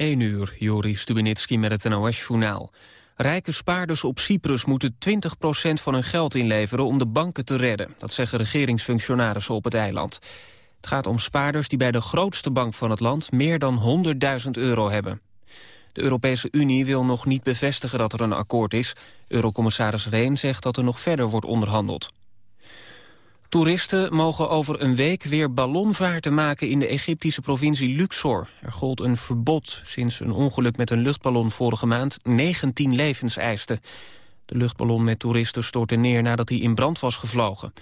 1 uur, Joris Stubenitski met het NOS-journaal. Rijke spaarders op Cyprus moeten 20% van hun geld inleveren om de banken te redden. Dat zeggen regeringsfunctionarissen op het eiland. Het gaat om spaarders die bij de grootste bank van het land meer dan 100.000 euro hebben. De Europese Unie wil nog niet bevestigen dat er een akkoord is. Eurocommissaris Rehn zegt dat er nog verder wordt onderhandeld. Toeristen mogen over een week weer ballonvaarten maken in de Egyptische provincie Luxor. Er gold een verbod sinds een ongeluk met een luchtballon vorige maand 19 levens eiste. De luchtballon met toeristen stortte neer nadat hij in brand was gevlogen.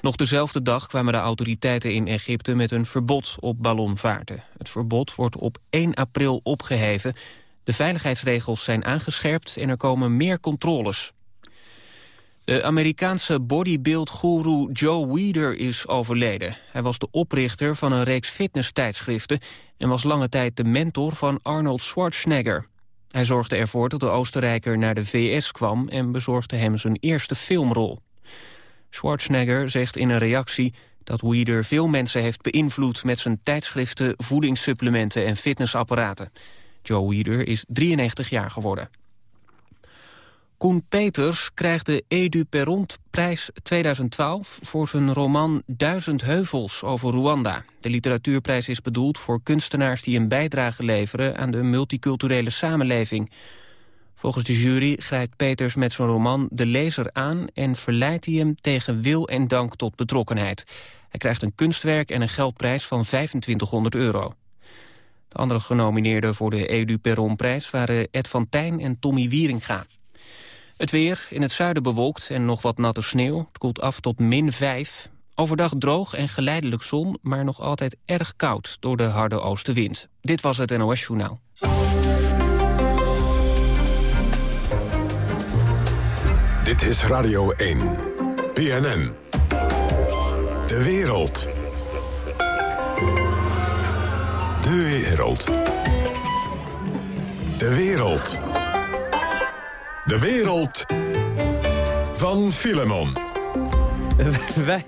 Nog dezelfde dag kwamen de autoriteiten in Egypte met een verbod op ballonvaarten. Het verbod wordt op 1 april opgeheven. De veiligheidsregels zijn aangescherpt en er komen meer controles. De Amerikaanse bodybuild-goeroe Joe Weider is overleden. Hij was de oprichter van een reeks fitness-tijdschriften... en was lange tijd de mentor van Arnold Schwarzenegger. Hij zorgde ervoor dat de Oostenrijker naar de VS kwam... en bezorgde hem zijn eerste filmrol. Schwarzenegger zegt in een reactie dat Weider veel mensen heeft beïnvloed... met zijn tijdschriften, voedingssupplementen en fitnessapparaten. Joe Weider is 93 jaar geworden. Koen Peters krijgt de Edu Perront-prijs 2012 voor zijn roman Duizend Heuvels over Rwanda. De literatuurprijs is bedoeld voor kunstenaars die een bijdrage leveren aan de multiculturele samenleving. Volgens de jury grijpt Peters met zijn roman de lezer aan en verleidt hij hem tegen wil en dank tot betrokkenheid. Hij krijgt een kunstwerk en een geldprijs van 2500 euro. De andere genomineerden voor de Edu Perron-prijs waren Ed van Tijn en Tommy Wieringa. Het weer, in het zuiden bewolkt en nog wat natte sneeuw. Het koelt af tot min 5. Overdag droog en geleidelijk zon, maar nog altijd erg koud door de harde oostenwind. Dit was het NOS Journaal. Dit is Radio 1. PNN. De wereld. De wereld. De wereld. De wereld van Filemon. wij,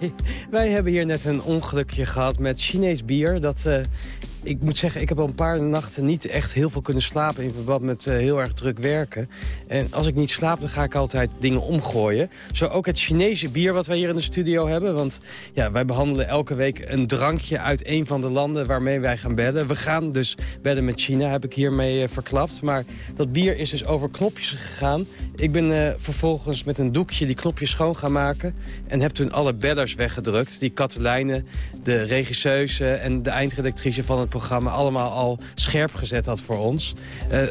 wij hebben hier net een ongelukje gehad met Chinees bier. Dat uh, ik moet zeggen, ik heb al een paar nachten niet echt heel veel kunnen slapen... in verband met uh, heel erg druk werken. En als ik niet slaap, dan ga ik altijd dingen omgooien. Zo ook het Chinese bier wat wij hier in de studio hebben. Want ja, wij behandelen elke week een drankje uit een van de landen waarmee wij gaan bedden. We gaan dus bedden met China, heb ik hiermee uh, verklapt. Maar dat bier is dus over knopjes gegaan. Ik ben uh, vervolgens met een doekje die knopjes schoon gaan maken. En heb toen alle bedders weggedrukt. Die Katelijne, de regisseuse en de eindredactrice van het programma allemaal al scherp gezet had voor ons. Uh,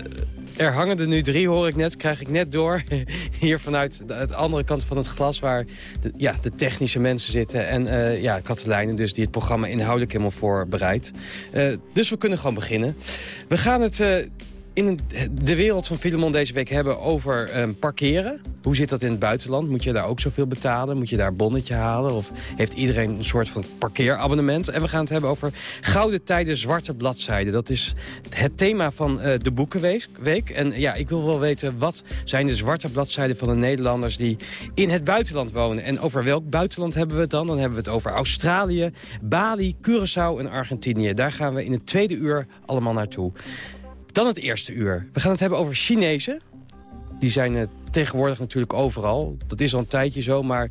er hangen er nu drie, hoor ik net, krijg ik net door. Hier vanuit de, andere kant van het glas waar de, ja, de technische mensen zitten. En uh, ja, Katelijne dus, die het programma inhoudelijk helemaal voorbereidt. Uh, dus we kunnen gewoon beginnen. We gaan het in de wereld van Filemon deze week hebben over um, parkeren. Hoe zit dat in het buitenland? Moet je daar ook zoveel betalen? Moet je daar een bonnetje halen? Of heeft iedereen een soort van parkeerabonnement? En we gaan het hebben over Gouden Tijden Zwarte Bladzijden. Dat is het thema van uh, de Boekenweek. En ja, ik wil wel weten, wat zijn de zwarte bladzijden van de Nederlanders... die in het buitenland wonen? En over welk buitenland hebben we het dan? Dan hebben we het over Australië, Bali, Curaçao en Argentinië. Daar gaan we in het tweede uur allemaal naartoe. Dan het eerste uur. We gaan het hebben over Chinezen. Die zijn uh, tegenwoordig natuurlijk overal. Dat is al een tijdje zo, maar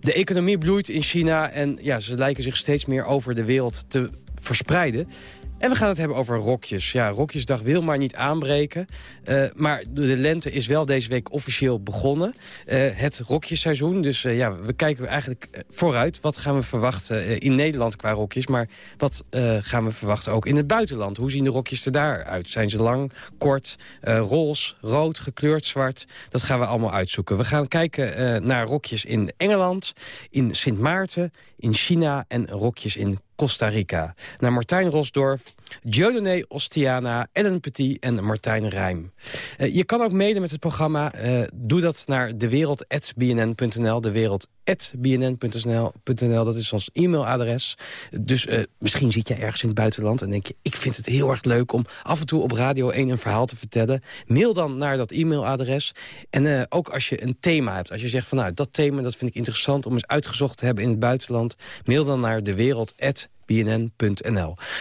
de economie bloeit in China... en ja, ze lijken zich steeds meer over de wereld te verspreiden. En we gaan het hebben over rokjes. Ja, Rokjesdag wil maar niet aanbreken. Uh, maar de lente is wel deze week officieel begonnen. Uh, het rokjesseizoen. Dus uh, ja, we kijken eigenlijk vooruit. Wat gaan we verwachten in Nederland qua rokjes? Maar wat gaan we verwachten ook in het buitenland? Hoe zien de rokjes er daar uit? Zijn ze lang, kort, roze, rood, gekleurd, zwart? Dat gaan we allemaal uitzoeken. We gaan kijken naar rokjes in Engeland, in Sint Maarten, in China... en rokjes in Costa Rica. Naar Martijn Rosdorf, Dieudonné Ostiana, Ellen Petit en Martijn Rijm. Uh, je kan ook mede met het programma. Uh, doe dat naar dewereld.bnn.nl. Dewereld.bnn.nl, dat is ons e-mailadres. Dus uh, misschien zit je ergens in het buitenland en denk je... ik vind het heel erg leuk om af en toe op Radio 1 een verhaal te vertellen. Mail dan naar dat e-mailadres. En ook als je een thema hebt. Als je zegt van nou, dat thema dat vind ik interessant... om eens uitgezocht te hebben in het buitenland. Mail dan naar dewereld.bnn.nl.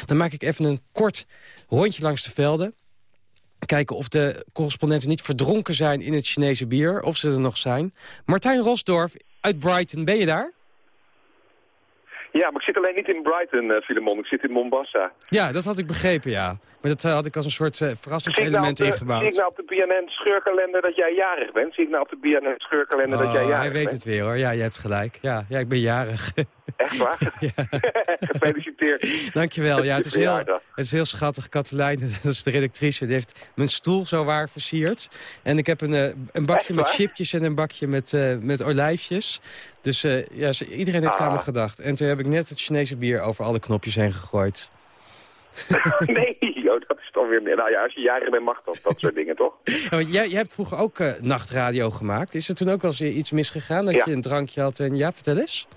Dan maak ik even een kort rondje langs de velden. Kijken of de correspondenten niet verdronken zijn in het Chinese bier. Of ze er nog zijn. Martijn Rosdorf uit Brighton, ben je daar? Ja, maar ik zit alleen niet in Brighton, uh, Filemon. Ik zit in Mombasa. Ja, dat had ik begrepen, ja. Maar dat uh, had ik als een soort uh, verrassingselement nou ingebouwd. Zie ik nou op de BNN-scheurkalender dat jij jarig bent? Zie ik nou op de BNN-scheurkalender oh, dat jij jarig bent? hij weet het weer, hoor. Ja, je hebt gelijk. Ja, ja ik ben jarig. Echt waar? Gefeliciteerd. Dankjewel. Ja, het is, heel, het is heel schattig. Katelijn, dat is de redactrice, die heeft mijn stoel zo waar versierd. En ik heb een, een bakje met chipjes en een bakje met, met olijfjes. Dus uh, ja, iedereen heeft ah. aan me gedacht. En toen heb ik net het Chinese bier over alle knopjes heen gegooid. nee, joh, dat is dan weer... Nou ja, als je jaren bent mag dat, dat soort dingen, toch? Ja, jij, jij hebt vroeger ook uh, nachtradio gemaakt. Is er toen ook wel eens iets misgegaan? Dat je een drankje had en... Ja, vertel eens.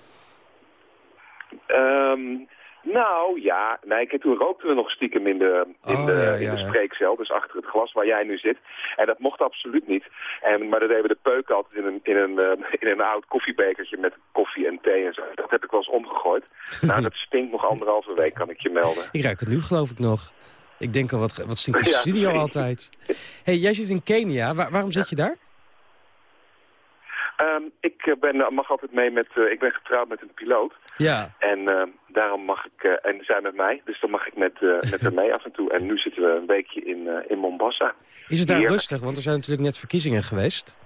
Um, nou ja, nee, ik, toen rookten we nog stiekem in de, in oh, de, in de spreekcel, dus achter het glas waar jij nu zit. En dat mocht absoluut niet. En, maar dat deden we de peuken altijd in een, in, een, uh, in een oud koffiebekertje met koffie en thee en zo. Dat heb ik wel eens omgegooid. nou, dat stinkt nog anderhalve week, kan ik je melden. Ik ruik het nu geloof ik nog. Ik denk al, wat, wat stinkt de studio altijd. hey, jij zit in Kenia. waarom zit je daar? Um, ik eh, ben, mag altijd mee met, uh, ik ben getrouwd met een piloot. Ja. En uh, daarom mag ik, uh, en zij met mij, dus dan mag ik met, met haar mee af en toe. En nu zitten we een weekje in, in Mombasa. Is het daar rustig? Want er zijn natuurlijk net verkiezingen geweest.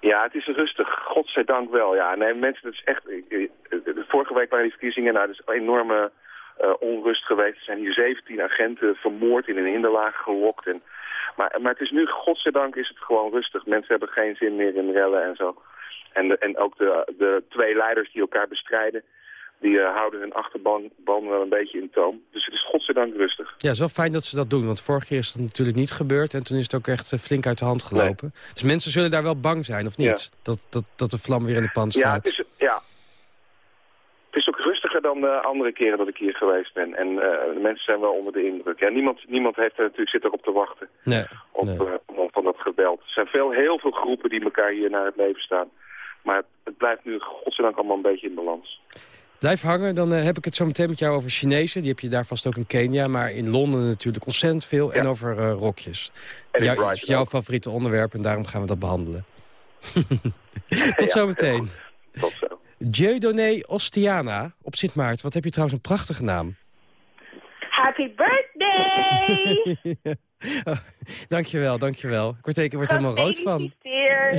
Ja, het is rustig. Godzijdank wel. Ja, nee, mensen, dat is echt... Vorige week waren die verkiezingen, nou, er is een enorme onrust geweest. Er zijn hier 17 agenten vermoord in een hinderlaag gelokt en maar, maar het is nu, godzijdank, is het gewoon rustig. Mensen hebben geen zin meer in rellen en zo. En, de, en ook de, de twee leiders die elkaar bestrijden, die uh, houden hun achterban wel een beetje in toom. Dus het is godzijdank rustig. Ja, zo fijn dat ze dat doen. Want vorige keer is het natuurlijk niet gebeurd. En toen is het ook echt eh, flink uit de hand gelopen. Dus mensen zullen daar wel bang zijn, of niet? Dat, dat, dat de vlam weer in de pan staat. Ja, het is, ja, het is ook rustiger dan de andere keren dat ik hier geweest ben. En uh, de mensen zijn wel onder de indruk. Ja, niemand, niemand heeft er natuurlijk zit erop te wachten. Nee, op, nee. Van dat geweld. Er zijn veel, heel veel groepen die elkaar hier naar het leven staan. Maar het, het blijft nu godzijdank allemaal een beetje in balans. Blijf hangen, dan uh, heb ik het zo meteen met jou over Chinezen. Die heb je daar vast ook in Kenia, maar in Londen natuurlijk ontzettend veel. Ja. En over uh, rokjes. En Jou, jouw favoriete onderwerp en daarom gaan we dat behandelen. Tot ja, zometeen. Tot zo. Dieudonné Ostiana op Sint Maart. Wat heb je trouwens een prachtige naam. Happy birthday! oh, dankjewel, dankjewel. Ik word, ik word helemaal rood van.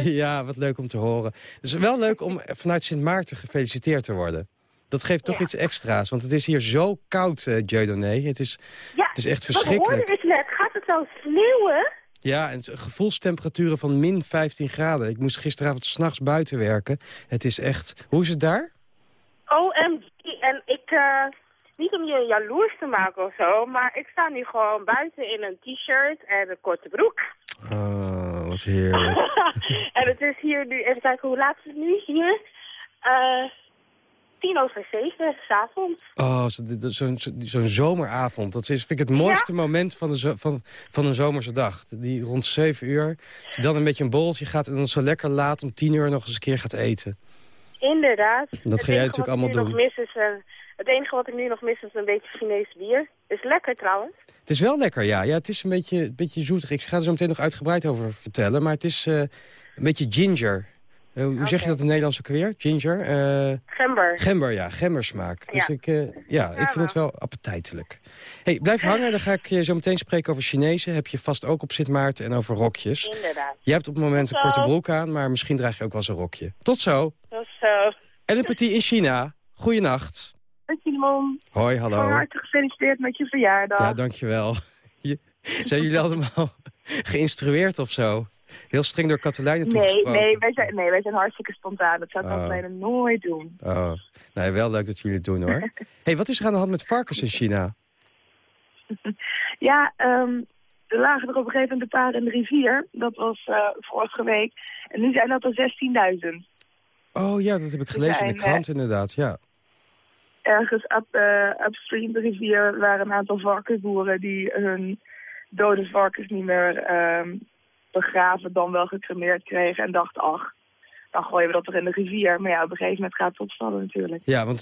Ja, wat leuk om te horen. Het is wel leuk om vanuit Sint Maarten gefeliciteerd te worden. Dat geeft toch ja. iets extra's, want het is hier zo koud, uh. Het is, ja, het is echt verschrikkelijk. we hoorden dus net, gaat het al sneeuwen? Ja, en gevoelstemperaturen van min 15 graden. Ik moest gisteravond s'nachts buiten werken. Het is echt... Hoe is het daar? OMG. En ik... Uh, niet om je jaloers te maken of zo, maar ik sta nu gewoon buiten in een t-shirt en een korte broek. Oh, wat heerlijk. en het is hier nu... Even kijken, hoe laat is het nu hier? Uh, tien over zeven, s'avonds. Oh, zo'n zo, zo zomeravond. Dat is, vind ik het mooiste ja? moment van, de van, van een zomerse dag. Die rond zeven uur, als je dan een beetje een borreltje gaat... en dan zo lekker laat om tien uur nog eens een keer gaat eten. Inderdaad. Dat ga jij natuurlijk allemaal doen. Mis is, uh, het enige wat ik nu nog mis is een beetje Chinees bier. Is lekker trouwens. Het is wel lekker, ja. ja het is een beetje, een beetje zoetig. Ik ga er zo meteen nog uitgebreid over vertellen. Maar het is uh, een beetje ginger. Uh, hoe okay. zeg je dat in Nederlands ook weer? Ginger? Uh, gember. Gember, ja. Gembersmaak. Dus ja. ik, uh, ja, ja, ik vind het wel appetijtelijk. hey, blijf hangen. Dan ga ik je zo meteen spreken over Chinezen. Heb je vast ook op Sint Maarten en over rokjes. Inderdaad. Je hebt op het moment een korte broek aan, maar misschien draag je ook wel eens een rokje. Tot zo. Tot zo. En een petit in China. Goeienacht. Hoi Simon. Hoi, hallo. Van harte gefeliciteerd met je verjaardag. Ja, dankjewel. Zijn jullie allemaal geïnstrueerd of zo? Heel streng door Katelijnen nee, nee, wij zijn, nee, wij zijn hartstikke spontaan. Dat zou ik oh. alleen nooit doen. Oh, nee, wel leuk dat jullie het doen hoor. hey, wat is er aan de hand met varkens in China? ja, um, er lagen er op een gegeven moment een paar in de rivier. Dat was uh, vorige week. En nu zijn dat er 16.000. Oh ja, dat heb ik gelezen zijn, in de krant inderdaad, ja. Ergens up, uh, upstream de rivier waren een aantal varkensboeren die hun dode varkens niet meer... Um, begraven dan wel gecremeerd kregen en dachten, ach, dan gooien we dat er in de rivier. Maar ja, op een gegeven moment gaat het opvallen natuurlijk. Ja, want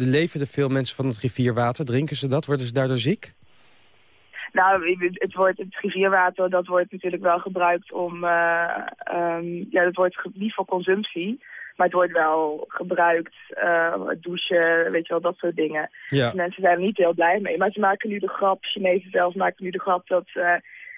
er leven er veel mensen van het rivierwater. Drinken ze dat? Worden ze daardoor ziek? Nou, het, wordt, het rivierwater, dat wordt natuurlijk wel gebruikt om... Uh, um, ja, dat wordt niet voor consumptie. Maar het wordt wel gebruikt, uh, douchen, weet je wel, dat soort dingen. Ja. Mensen zijn er niet heel blij mee. Maar ze maken nu de grap, Chinezen zelf maken nu de grap dat... Uh,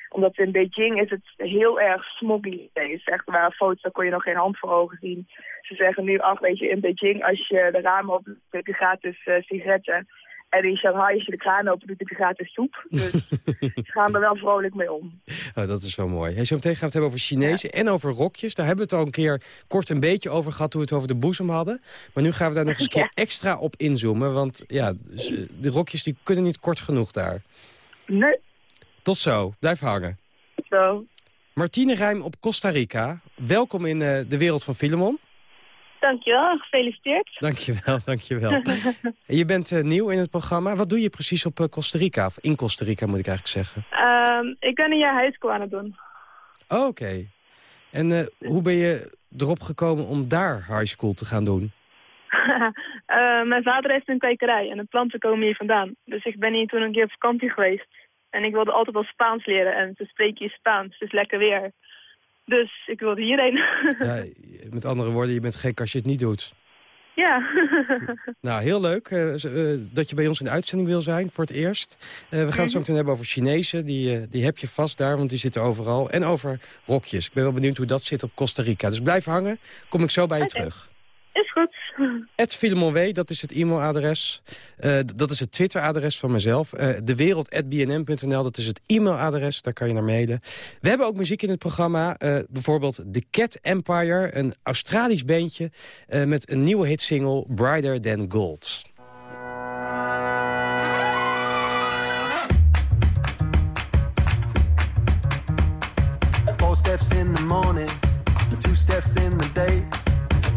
omdat in Beijing is het heel erg smoggy. Echt, waar foto's, daar kon je nog geen hand voor ogen zien. Ze zeggen nu, ach, weet je, in Beijing, als je de ramen op je gratis uh, sigaretten. En in Shanghai, als je de kraan open doet, heb je gratis soep. Dus ze gaan er wel vrolijk mee om. Oh, dat is wel mooi. Hey, zo meteen gaan we het hebben over Chinezen en over rokjes. Daar hebben we het al een keer kort een beetje over gehad toen we het over de boezem hadden. Maar nu gaan we daar nog eens een keer extra op inzoomen. Want ja, de rokjes die kunnen niet kort genoeg daar. Nee. Tot zo. Blijf hangen. Tot zo. Martine Rijm op Costa Rica. Welkom in uh, de wereld van Filemon. Dankjewel, gefeliciteerd. Dankjewel, dankjewel. je bent uh, nieuw in het programma. Wat doe je precies op uh, Costa Rica? Of in Costa Rica moet ik eigenlijk zeggen. Um, ik ben een jaar high school aan het doen. Oh, Oké. En uh, hoe ben je erop gekomen om daar high school te gaan doen? mijn vader heeft een kwekerij en de planten komen hier vandaan. Dus ik ben hier toen een keer op vakantie geweest. En ik wilde altijd wel Spaans leren en ze spreken hier Spaans, dus lekker weer. Dus ik wilde hierheen. ja, met andere woorden, je bent gek als je het niet doet. Ja. nou, heel leuk uh, uh, dat je bij ons in de uitzending wil zijn voor het eerst. Uh, we gaan het zo meteen hebben over Chinezen. Die, die heb je vast daar, want die zitten overal. En over rokjes. Ik ben wel benieuwd hoe dat zit op Costa Rica. Dus blijf hangen. Kom ik zo bij je okay. terug. Is goed. Ed Filemon dat is het e-mailadres. Uh, dat is het Twitter-adres van mezelf. Uh, dewereld.bnm.nl, dat is het e-mailadres. Daar kan je naar mailen. We hebben ook muziek in het programma. Uh, bijvoorbeeld The Cat Empire, een Australisch beentje... met een nieuwe hitsingle, Brighter Than Gold. Four steps in the morning, two steps in the day...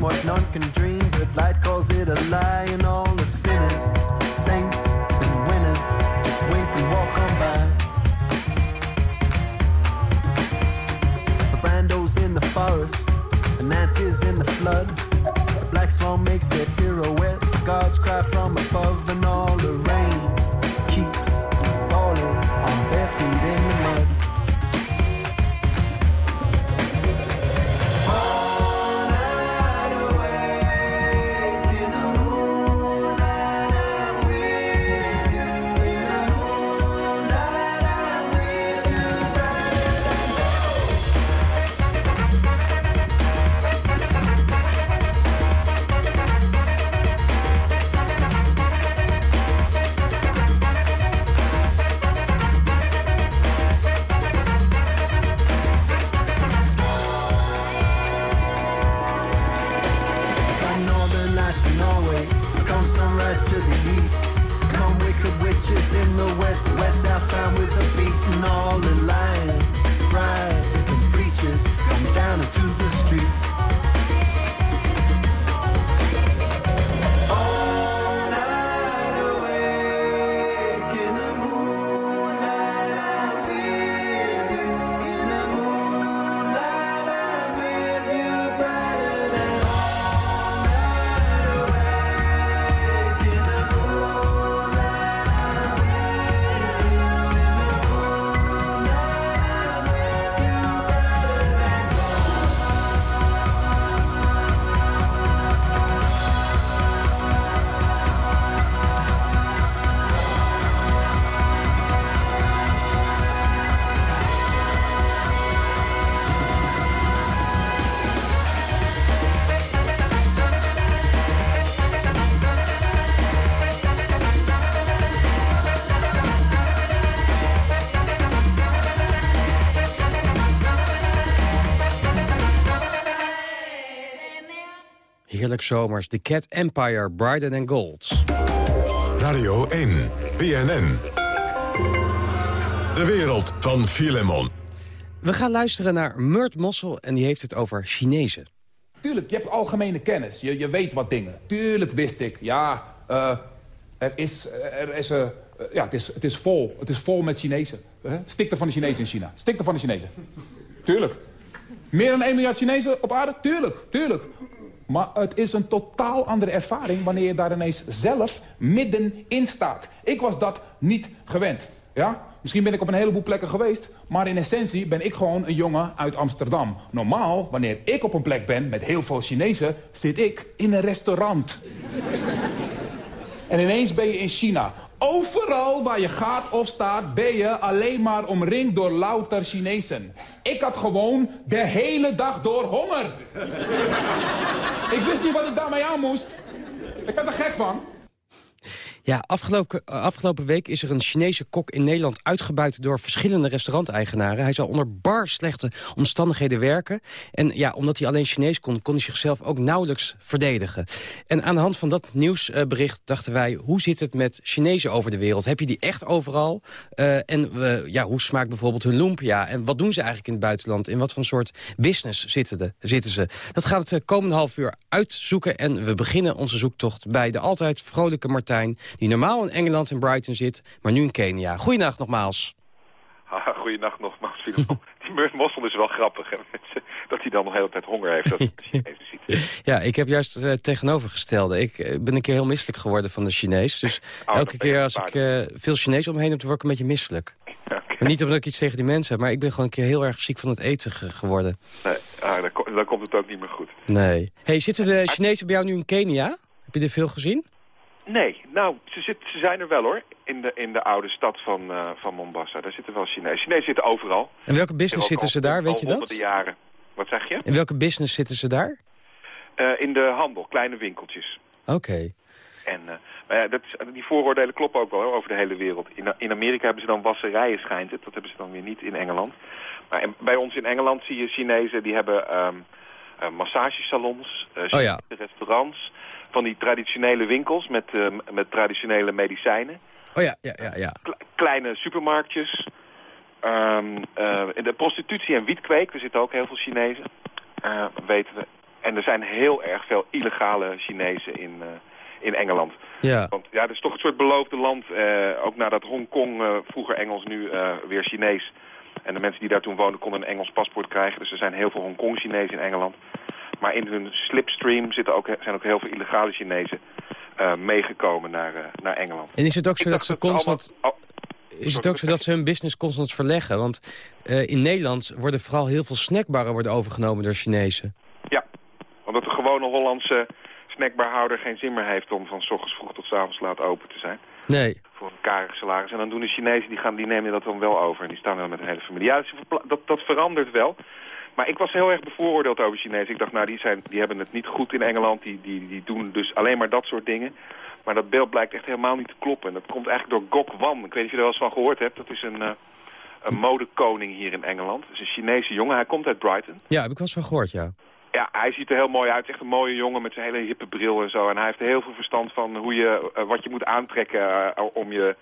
What none can dream, but light calls it a lie, and all the sinners, saints, and winners just wink and walk on by. A Brando's in the forest, and Nancy's in the flood. The black swan makes a pirouette, the gods cry from above, and all the rain heerlijk zomers. The Cat Empire, Brighter and Gold. Radio 1, BNN. De wereld van Filemon. We gaan luisteren naar Murt Mossel en die heeft het over Chinezen. Tuurlijk, je hebt algemene kennis. Je, je weet wat dingen. Tuurlijk wist ik. Ja, uh, er is... Er is uh, ja, het is, het is vol. Het is vol met Chinezen. Uh, stikte van de Chinezen in China. Stikte van de Chinezen. Tuurlijk. Meer dan 1 miljard Chinezen op aarde? Tuurlijk, tuurlijk. Maar het is een totaal andere ervaring wanneer je daar ineens zelf middenin staat. Ik was dat niet gewend. Ja? Misschien ben ik op een heleboel plekken geweest... maar in essentie ben ik gewoon een jongen uit Amsterdam. Normaal, wanneer ik op een plek ben met heel veel Chinezen... zit ik in een restaurant. en ineens ben je in China. Overal waar je gaat of staat ben je alleen maar omringd door louter Chinezen. Ik had gewoon de hele dag door honger. ik wist niet wat ik daarmee aan moest. Ik ben er gek van. Ja, afgelopen, eh, afgelopen week is er een Chinese kok in Nederland uitgebuit door verschillende restauranteigenaren. Hij zou onder bar slechte omstandigheden werken. En ja, omdat hij alleen Chinees kon, kon hij zichzelf ook nauwelijks verdedigen. En aan de hand van dat nieuwsbericht dachten wij, hoe zit het met Chinezen over de wereld? Heb je die echt overal? Uh, en uh, ja, hoe smaakt bijvoorbeeld hun lumpia? En wat doen ze eigenlijk in het buitenland? In wat voor soort business zitten, de, zitten ze? Dat gaat het komende half uur uitzoeken. En we beginnen onze zoektocht bij de altijd vrolijke Martijn die normaal in Engeland in Brighton zit, maar nu in Kenia. Goeienacht nogmaals. Ah, goeienacht nogmaals. Die Murt Mossel is wel grappig. Hè? Dat hij dan nog de hele tijd honger heeft. Dat Chinezen ziet. Ja, ik heb juist het tegenovergestelde. Ik eh, ben een keer heel misselijk geworden van de Chinees. Dus oh, elke keer als ik uh, veel Chinees omheen heb, word ik een beetje misselijk. Niet omdat ik iets tegen die mensen heb, maar ik ben gewoon een keer heel erg ziek van het eten geworden. Nee, ah, dan, dan, komt het ook niet meer goed. Nee. Hey, zitten de Chinezen bij jou nu in Kenia? Heb je er veel gezien? Nee, nou, ze, zit, ze zijn er wel hoor, in de, in de oude stad van, uh, van Mombasa. Daar zitten wel Chinezen. Chinezen zitten overal. En welke business zitten ze daar, weet je dat? jaren. Wat zeg je? In welke business zitten ze daar? Uh, in de handel, kleine winkeltjes. Oké. Okay. En uh, ja, dat die vooroordelen kloppen ook wel hoor, over de hele wereld. In, in Amerika hebben ze dan wasserijen, schijnt het. Dat hebben ze dan weer niet in Engeland. Maar en bij ons in Engeland zie je Chinezen, die hebben um, massagesalons, oh, ja. restaurants van die traditionele winkels met, uh, met traditionele medicijnen. Oh ja, ja, ja. ja. kleine supermarktjes. Um, uh, de prostitutie en wietkweek, er zitten ook heel veel Chinezen, uh, weten we. En er zijn heel erg veel illegale Chinezen in, in Engeland. Ja. Want ja, het is toch een soort beloofde land, ook nadat Hongkong vroeger Engels, nu weer Chinees. En de mensen die daar toen woonden konden een Engels paspoort krijgen. Dus er zijn heel veel Hongkong-Chinezen in Engeland. Maar in hun slipstream zitten ook, zijn ook heel veel illegale Chinezen uh, meegekomen naar, uh, naar Engeland. En is het ook zo dat ze constant... is het ook zo dat ze hun business constant verleggen? Want uh, in Nederland worden vooral heel veel snackbarren worden overgenomen door Chinezen. Ja, omdat de gewone Hollandse snackbarhouder geen zin meer heeft om van s ochtends vroeg tot s avonds laat open te zijn. Nee. Voor een karig salaris. En dan doen de Chinezen, die, gaan, die nemen dat dan wel over. En die staan dan met een hele familie. Ja, dat, dat verandert wel. Maar ik was heel erg bevooroordeeld over Chinezen. Ik dacht, nou, die, zijn, die hebben het niet goed in Engeland. Die, die, die doen dus alleen maar dat soort dingen. Maar dat beeld blijkt echt helemaal niet te kloppen. En dat komt eigenlijk door Gok Wan. Ik weet niet of je er wel eens van gehoord hebt. Dat is een, uh, een modekoning hier in Engeland. Dat is een Chinese jongen. Hij komt uit Brighton. Ja, heb ik wel eens van gehoord, ja. Ja, hij ziet er heel mooi uit. Echt een mooie jongen met zijn hele hippe bril en zo. En hij heeft heel veel verstand van hoe je, uh, wat je moet aantrekken uh, om je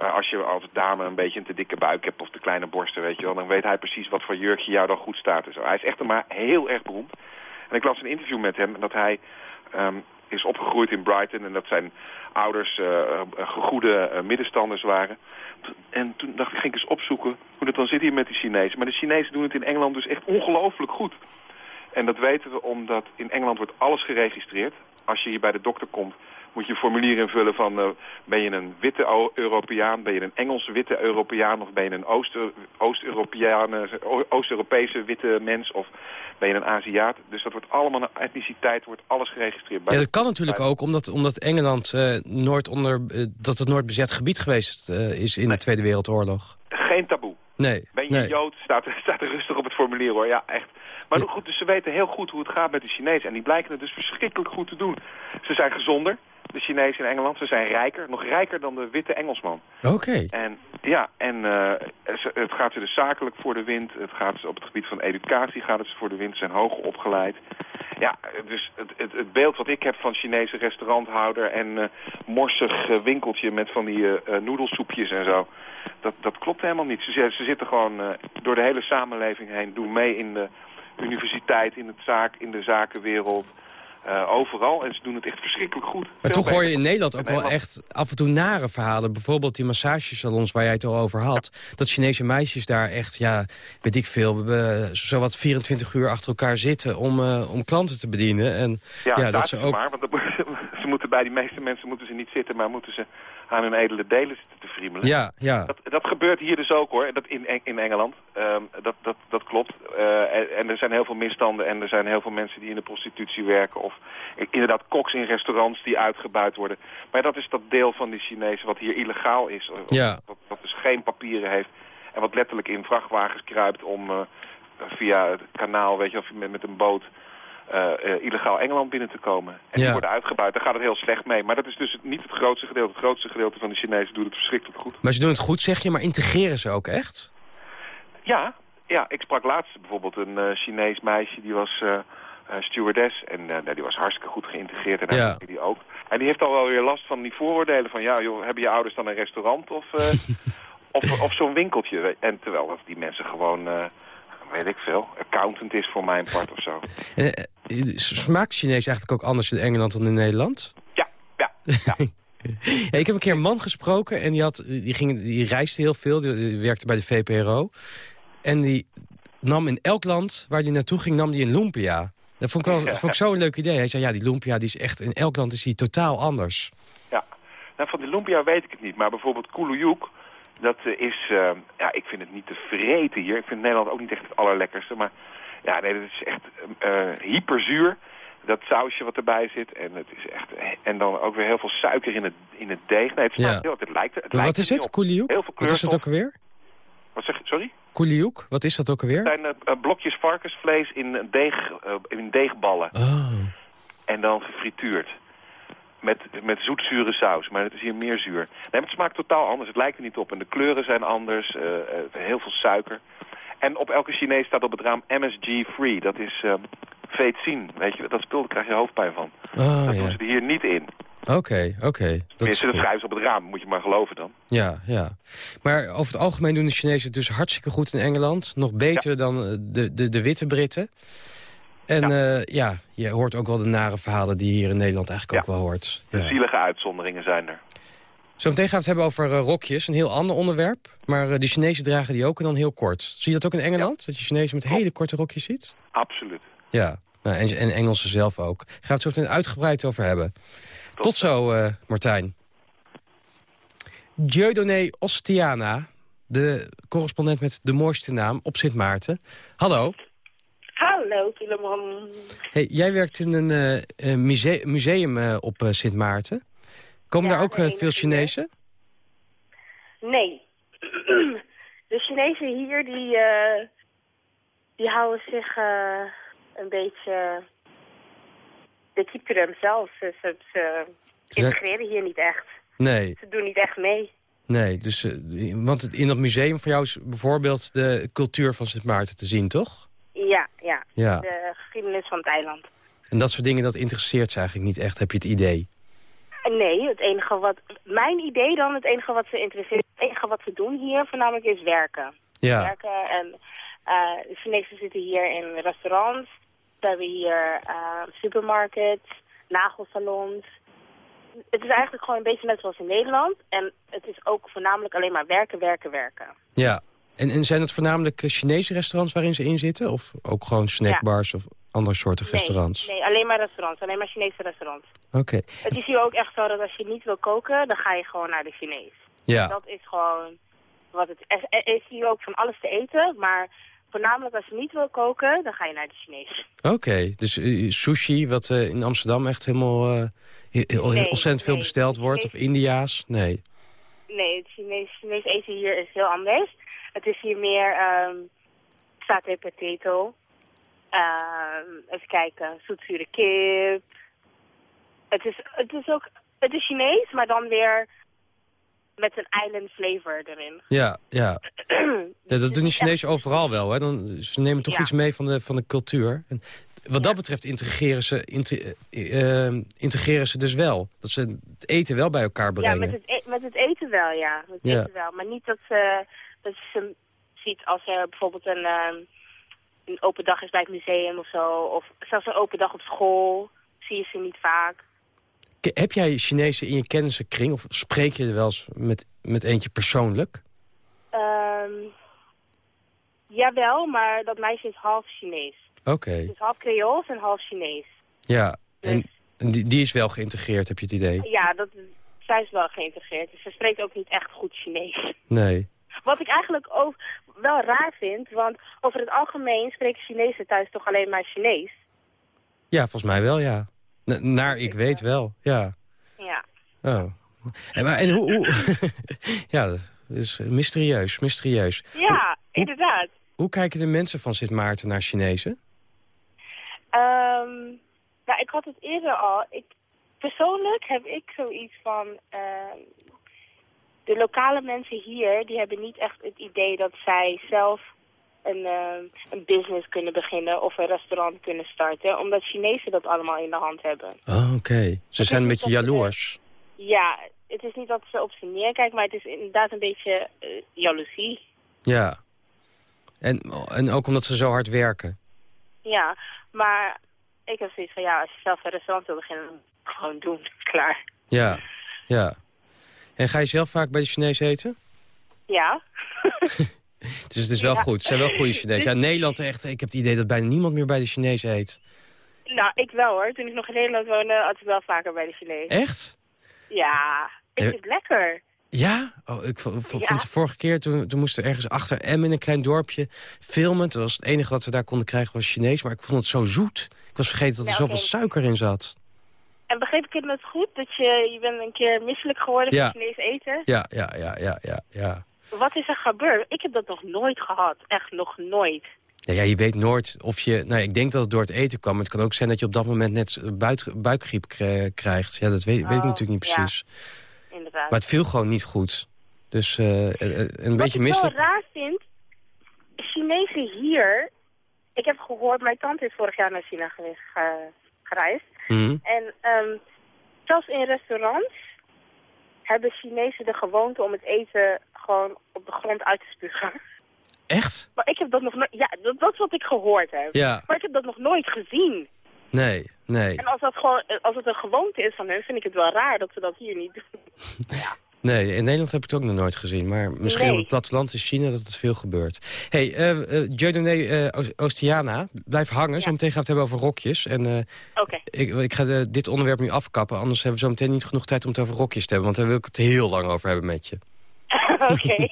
uh, als je als dame een beetje een te dikke buik hebt of te kleine borsten, weet je wel, dan weet hij precies wat voor jurkje jou dan goed staat en zo. Hij is echt maar heel erg beroemd. En ik las een interview met hem dat hij um, is opgegroeid in Brighton en dat zijn ouders uh, gegoede uh, middenstanders waren. En toen dacht ik, ging ik eens opzoeken hoe dat dan zit hier met die Chinezen. Maar de Chinezen doen het in Engeland dus echt ongelooflijk goed. En dat weten we omdat in Engeland wordt alles geregistreerd. Als je hier bij de dokter komt, moet je een formulier invullen van... Uh, ben je een witte Europeaan, ben je een Engelse witte Europeaan... of ben je een Oost-Europese Oost witte mens... of ben je een Aziat. Dus dat wordt allemaal een etniciteit, wordt alles geregistreerd. Bij ja, dat kan natuurlijk ook, omdat, omdat Engeland uh, nooit onder... Uh, dat het nooit bezet gebied geweest is in de Tweede Wereldoorlog. Geen taboe. Nee. Ben je nee. Jood, staat, staat er rustig op het formulier hoor. Ja, echt. Maar goed, dus ze weten heel goed hoe het gaat met de Chinezen. En die blijken het dus verschrikkelijk goed te doen. Ze zijn gezonder. De Chinezen in Engeland. Ze zijn rijker, nog rijker dan de witte Engelsman. Oké. En ja, en eh, het gaat ze dus zakelijk voor de wind. Het gaat ze op het gebied van educatie gaat het ze voor de wind. Ze zijn hoog opgeleid. Ja, dus het, het, het beeld wat ik heb van Chinese restauranthouder en eh, morsig eh, winkeltje met van die noedelsoepjes en zo. Dat, dat klopt helemaal niet. Ze, ze zitten gewoon door de hele samenleving heen, doen mee in de universiteit, in, het zaak, in de zakenwereld. Eh, overal. En ze doen het echt verschrikkelijk goed. Maar toch hoor je in Nederland ook wel echt af en toe nare verhalen. Bijvoorbeeld die massagesalons waar jij het al over had. Dat Chinese meisjes daar echt, ja, weet ik veel... zowat 24 uur achter elkaar zitten om, eh, om klanten te bedienen. En Ja, dat ze ook... maar. Want dat- ze moeten bij die meeste mensen moeten ze niet zitten, maar moeten ze aan hun edele delen zitten te friemelen. Ja, ja. Dat, dat gebeurt hier dus ook hoor, dat in, in Engeland. Ehm, dat, dat, dat klopt. Eh, en, en er zijn heel veel misstanden en er zijn heel veel mensen die in de prostitutie werken. Of inderdaad koks in restaurants die uitgebuit worden. Maar dat is dat deel van die Chinezen wat hier illegaal is. Of- Ja. Wat, wat dus geen papieren heeft. En wat letterlijk in vrachtwagens kruipt om eh, via het kanaal, weet je, of met, met een boot... eh, eh, illegaal Engeland binnen te komen. En die worden uitgebuit. Daar gaat het heel slecht mee. Maar dat is dus niet het grootste gedeelte. Het grootste gedeelte van de Chinezen doet het verschrikkelijk goed. Maar ze doen het goed, zeg je, maar integreren ze ook echt? Ja, ja, ik sprak laatst bijvoorbeeld een eh, Chinees meisje, die was eh, stewardess. En nou, die was hartstikke goed geïntegreerd en Ja. die ook. En die heeft al wel weer last van die vooroordelen van, ja joh, hebben je ouders dan een restaurant of, of, of zo'n winkeltje? En terwijl dat die mensen gewoon, weet ik veel, accountant is voor mijn part of zo. En, eh, smaakt Chinees eigenlijk ook anders in Engeland dan in Nederland? Ja, ja, ja. Ja, ik heb een keer een man gesproken en die, had, die, ging, die reisde heel veel. Die, die werkte bij de VPRO. En die nam in elk land waar hij naartoe ging, nam die een lumpia. Dat vond ik, wel, dat vond ik zo'n leuk idee. Hij zei, ja, die lumpia die is echt, in elk land is die totaal anders. Ja, nou, van de lumpia weet ik het niet. Maar bijvoorbeeld Kulujuk, dat eh, is... eh, ja, ik vind het niet te vreten hier. Ik vind Nederland ook niet echt het allerlekkerste. Maar ja, nee, dat is echt eh, hyperzuur. Dat sausje wat erbij zit. En, het is echt, en dan ook weer heel veel suiker in het, in het deeg. Nee, het, Ja. smaakt heel, het lijkt, het Maar lijkt wat is het? op. Koelihoek? Heel veel Wat is dat ook alweer? Wat zeg je? Sorry? Koelihoek? Wat is dat ook Het alweer? zijn eh, eh, blokjes varkensvlees in, deeg, in deegballen. Oh. En dan gefrituurd. Met, met zoetzure saus, maar het is hier meer zuur. Nee, maar het smaakt totaal anders. Het lijkt er niet op. En de kleuren zijn anders. eh, eh, heel veel suiker. En op elke Chinees staat op het raam MSG-free. Dat is uh, veetzien. Weet je, dat spul daar krijg je hoofdpijn van. Oh, dat ja. doen ze er hier niet in. Oké, oké. Dat is Tenminste, dat goed. schrijven ze op het raam. Moet je maar geloven dan. Ja, ja. Maar over het algemeen doen de Chinezen het dus hartstikke goed in Engeland. Nog beter dan eh, de, de, de witte Britten. En ja. ja, je hoort ook wel de nare verhalen die je hier in Nederland eigenlijk ook wel hoort. Ja. zielige uitzonderingen zijn er. Zometeen gaan we het hebben over eh, rokjes, een heel ander onderwerp. Maar eh, de Chinezen dragen die ook en dan heel kort. Zie je dat ook in Engeland? Dat je Chinezen met hele korte rokjes ziet? Absoluut. Ja, nou, en, en Engelsen zelf ook. Gaan we het zo meteen uitgebreid over hebben. Tot, zo, eh, Martijn. Dieudonné Ostiana, de correspondent met de mooiste naam op Sint Maarten. Hallo. Hallo, Filemon. Hey, jij werkt in een eh, muse- museum eh, op eh, Sint Maarten. Komen Ja, daar ook de veel Chinezen? Nee. De Chinezen hier, die, die houden zich een beetje... They keep to themselves. Ze, ze, ze integreren hier niet echt. Nee, Ze doen niet echt mee. nee. Dus, want in dat museum voor jou is bijvoorbeeld de cultuur van Sint Maarten te zien, toch? Ja, ja. Ja. De geschiedenis van het eiland. En dat soort dingen, dat interesseert ze eigenlijk niet echt, heb je het idee? Nee, het enige wat... Mijn idee dan, het enige wat ze interesseert... Het enige wat ze doen hier voornamelijk is werken. Ja, werken. En uh, de Chinezen zitten hier in restaurants. We hebben hier uh, supermarkets, nagelsalons. Het is eigenlijk gewoon een beetje net zoals in Nederland. En het is ook voornamelijk alleen maar werken, werken, werken. ja. En, en zijn het voornamelijk eh, Chinese restaurants waarin ze in zitten? Of ook gewoon snackbars of andere soorten restaurants? Nee, alleen maar restaurants. Alleen maar Chinese restaurants. Oké. Het is hier ook echt zo dat als je niet wil koken, dan ga je gewoon naar de Chinees. Ja. Dat is gewoon wat het er, er is hier ook van alles te eten, maar voornamelijk als je niet wil koken, dan ga je naar de Chinees. Oké, dus uh, sushi, wat uh, in Amsterdam echt helemaal uh, heel, Nee, ontzettend veel nee, besteld wordt, of India's? Nee. Nee, het Chinees, Chinees eten hier is heel anders. Het is hier meer um, potato. Um, even kijken, zoetzure kip. Het is, het is ook Het is Chinees, maar dan weer met een island flavor erin. Ja, ja. ja dat doen die Chinezen overal wel. Hè? Dan, ze nemen toch Ja. iets mee van de, van de cultuur. En wat dat betreft integreren ze, inte- eh, eh, integreren ze dus wel. Dat ze het eten wel bij elkaar Ja, brengen. met het, e- met het eten wel, ja. Met het Ja. eten wel. Maar niet dat ze, dat ze ziet als er bijvoorbeeld een, ehm, een open dag is bij het museum of zo. Of zelfs een open dag op school. Zie je ze niet vaak. Heb jij Chinezen in je kennissenkring? Of spreek je er wel eens met, met eentje persoonlijk? Ehm jawel, maar dat meisje is half Chinees. Oké, Dus half Creools en half Chinees. ja. En, en die, die is wel geïntegreerd, heb je het idee? Ja, dat, zij is wel geïntegreerd. Dus ze spreekt ook niet echt goed Chinees. Nee. Wat ik eigenlijk ook wel raar vind, want over het algemeen spreken Chinezen thuis toch alleen maar Chinees. Ja, volgens mij wel, ja. N- naar ik weet wel, ja. Ja. Oh. En, maar, en hoe... hoe ja, dat is mysterieus, mysterieus. Ja, inderdaad. Hoe kijken de mensen van Sint Maarten naar Chinezen? Ehm, nou, ik had het eerder al. Ik, persoonlijk heb ik zoiets van... ehm, de lokale mensen hier, die hebben niet echt het idee dat zij zelf een, ehm, een business kunnen beginnen of een restaurant kunnen starten. Omdat Chinezen dat allemaal in de hand hebben. Oh, oké. Ze zijn een beetje ze- jaloers. Ja, het is niet dat ze op ze neerkijken, maar het is inderdaad een beetje eh, jaloezie. Ja. En, en ook omdat ze zo hard werken. Ja, maar ik heb zoiets van, ja, als je zelf een restaurant wil beginnen, gewoon doen. Klaar. Ja, ja. En ga je zelf vaak bij de Chinees eten? Ja. Dus het is wel Ja. goed. Het zijn wel goede Chinezen. Ja, Nederland echt. Ik heb het idee dat bijna niemand meer bij de Chinees eet. Nou, ik wel hoor. Toen ik nog in Nederland woonde, had ik wel vaker bij de Chinees. Echt? Ja, ik vind het lekker. Ja? Oh, ik vo- vo- Ja. vond de vorige keer, toen, toen moesten we ergens achter M in een klein dorpje filmen. Toen was het enige wat we daar konden krijgen was Chinees. Maar ik vond het zo zoet. Ik was vergeten dat er zoveel suiker in zat. En begreep ik het net goed? Dat je, je bent een keer misselijk geworden Ja. van Chinees eten? Ja, ja, ja, ja, ja. ja. Wat is er gebeurd? Ik heb dat nog nooit gehad. Echt nog nooit. Ja, ja, je weet nooit of je... Nou, ik denk dat het door het eten kwam. Maar het kan ook zijn dat je op dat moment net buik, buikgriep krijgt. Ja, dat weet, weet ik Oh, natuurlijk niet ja. precies. Inderdaad. Maar het viel gewoon niet goed. Dus eh, een, een Wat beetje ik wel misselijk. raar vind, Chinezen hier... Ik heb gehoord, mijn tante is vorig jaar naar China gereisd. Mhm. En ehm, zelfs in restaurants hebben Chinezen de gewoonte om het eten gewoon op de grond uit te spugen. Echt? Maar ik heb dat nog nooit... Ja, dat, dat is wat ik gehoord heb. Ja. Maar ik heb dat nog nooit gezien. Nee, nee. En als, dat gewoon, als het een gewoonte is van hun, vind ik het wel raar dat ze dat hier niet doen. Nee, in Nederland heb ik het ook nog nooit gezien. Maar misschien Nee. op het platteland in China dat het veel gebeurt. hey, eh eh Dieudonné eh, Oostiana, blijf hangen. Zometeen gaan we het hebben over rokjes. En eh, Oké. ik, ik ga dit onderwerp nu afkappen. Anders hebben we zo meteen niet genoeg tijd om het over rokjes te hebben. Want daar wil ik het heel lang over hebben met je. Oké.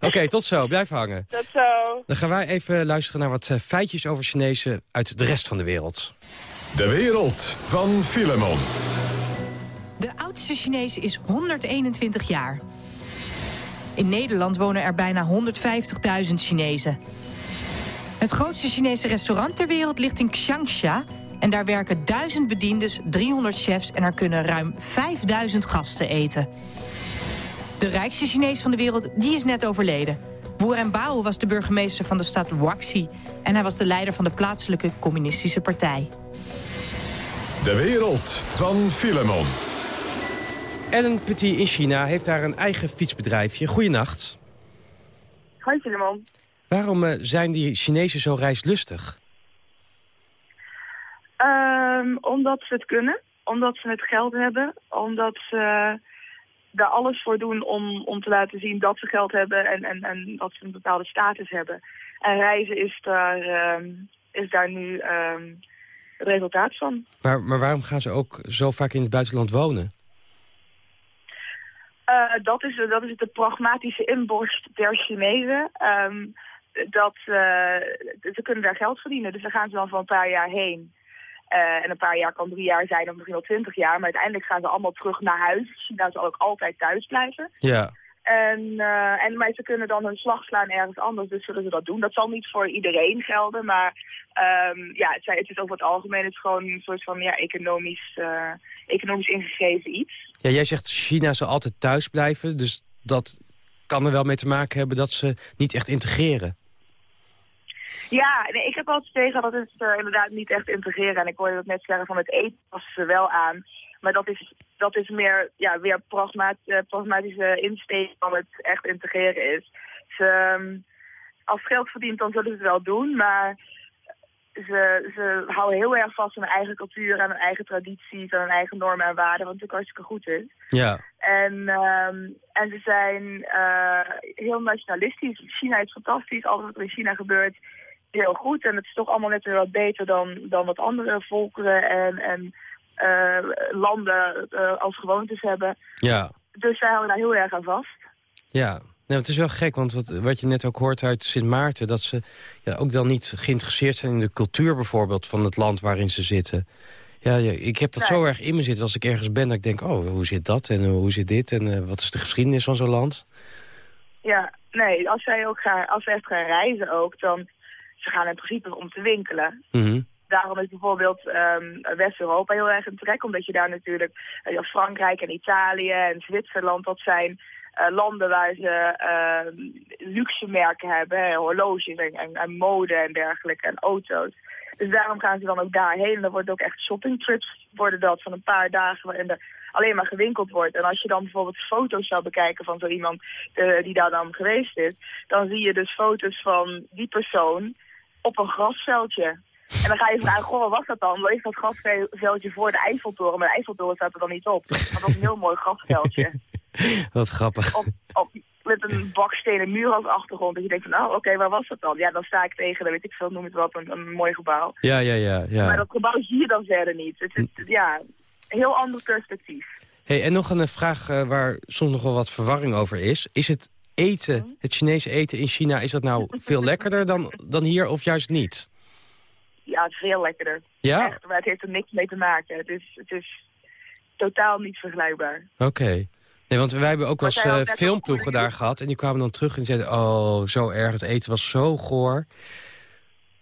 Oké, tot zo. Blijf hangen. Tot zo. Dan gaan wij even luisteren naar wat eh, feitjes over Chinezen uit de rest van de wereld. De wereld van Filemon. De oudste Chinees is 121 jaar. In Nederland wonen er bijna 150.000 Chinezen. Het grootste Chinese restaurant ter wereld ligt in Changsha... en daar werken 1000 bediendes, 300 chefs... en er kunnen ruim 5000 gasten eten. De rijkste Chinees van de wereld die is net overleden. Wu Renbao was de burgemeester van de stad Waxi... en hij was de leider van de plaatselijke communistische partij. De wereld van Filemon. Ellen Petit in China heeft daar een eigen fietsbedrijfje. Goeienacht. Hoi Filemon. Waarom eh, zijn die Chinezen zo reislustig? Ehm, omdat ze het kunnen, omdat ze het geld hebben, omdat ze daar alles voor doen om, om te laten zien dat ze geld hebben en, en, en dat ze een bepaalde status hebben. En reizen is daar, ehm, is daar nu ehm, het resultaat van. Maar, maar waarom gaan ze ook zo vaak in het buitenland wonen? Eh, dat, is, dat is de pragmatische inborst der Chinezen. Ehm, dat, eh, ze kunnen daar geld verdienen, dus daar gaan ze dan voor een paar jaar heen. Eh, en een paar jaar kan drie jaar zijn of misschien wel twintig jaar. Maar uiteindelijk gaan ze allemaal terug naar huis. China zal ook altijd thuis blijven. Ja, En, en, maar ze kunnen dan hun slag slaan ergens anders, dus zullen ze dat doen. Dat zal niet voor iedereen gelden, maar um, ja, het, het is over het algemeen het is gewoon een soort van ja, economisch, uh, economisch ingegeven iets. Ja, jij zegt China zal altijd thuis blijven, dus dat kan er wel mee te maken hebben dat ze niet echt integreren. Ja, nee, ik heb altijd tegen dat het uh, inderdaad niet echt integreren. En ik hoorde dat net zeggen van het eten passen ze wel aan. Maar dat is, dat is meer ja, weer uh, pragmatische insteek dan het echt integreren is. Um, als geld verdient, dan zullen ze het wel doen. Maar ze, ze houden heel erg vast aan hun eigen cultuur, aan hun eigen tradities, aan hun eigen normen en waarden, wat natuurlijk hartstikke goed is. Ja. En, um, en ze zijn uh, heel nationalistisch. China is fantastisch, alles wat er in China gebeurt heel goed. En het is toch allemaal net weer wat beter dan, dan wat andere volkeren en, en uh, landen uh, als gewoontes hebben. Ja. Dus zij houden daar heel erg aan vast. Ja, Nee, het is wel gek, want wat, wat je net ook hoort uit Sint Maarten... dat ze ja, ook dan niet geïnteresseerd zijn in de cultuur bijvoorbeeld... van het land waarin ze zitten. Ja, ja ik heb dat zo erg in me zitten als ik ergens ben... dat ik denk, oh, hoe zit dat en hoe zit dit en uh, wat is de geschiedenis van zo'n land? Ja, nee, als zij ook gaan, als ze echt gaan reizen ook... dan ze gaan in principe om te winkelen. Mm -hmm. Daarom is bijvoorbeeld um, West-Europa heel erg een trek... omdat je daar natuurlijk uh, Frankrijk en Italië en Zwitserland... dat zijn landen waar ze uh, luxe merken hebben, horloges en, en, mode en dergelijke en auto's. Dus daarom gaan ze dan ook daarheen. En dan wordt ook echt shoppingtrips worden dat van een paar dagen waarin er alleen maar gewinkeld wordt. En als je dan bijvoorbeeld foto's zou bekijken van zo iemand uh, die daar dan geweest is, dan zie je dus foto's van die persoon op een grasveldje. En dan ga je vragen, goh, wat was dat dan? Wat is dat grasveldje voor de Eiffeltoren? Maar de Eiffeltoren staat er dan niet op. Want dat is een heel mooi grasveldje. Wat grappig. Op, op, met een bakstenen muur als achtergrond. Dat je denkt van, nou, oké, okay, waar was dat dan? Ja, dan sta ik tegen, dan weet ik veel, noem het wat, een, een mooi gebouw. Ja, ja, ja, ja. Maar dat gebouw zie je dan verder niet. Het is, ja, een heel ander perspectief. Hey, en nog een vraag uh, waar soms nog wel wat verwarring over is. Is het eten, het Chinese eten in China, is dat nou veel lekkerder dan, dan hier of juist niet? Ja, veel lekkerder. Ja? Echt, maar het heeft er niks mee te maken. Het is, het is totaal niet vergelijkbaar. Oké. Okay. Nee, want wij hebben ook wel eens uh, filmploegen daar gehad. En die kwamen dan terug en zeiden... oh, zo erg, het eten was zo goor.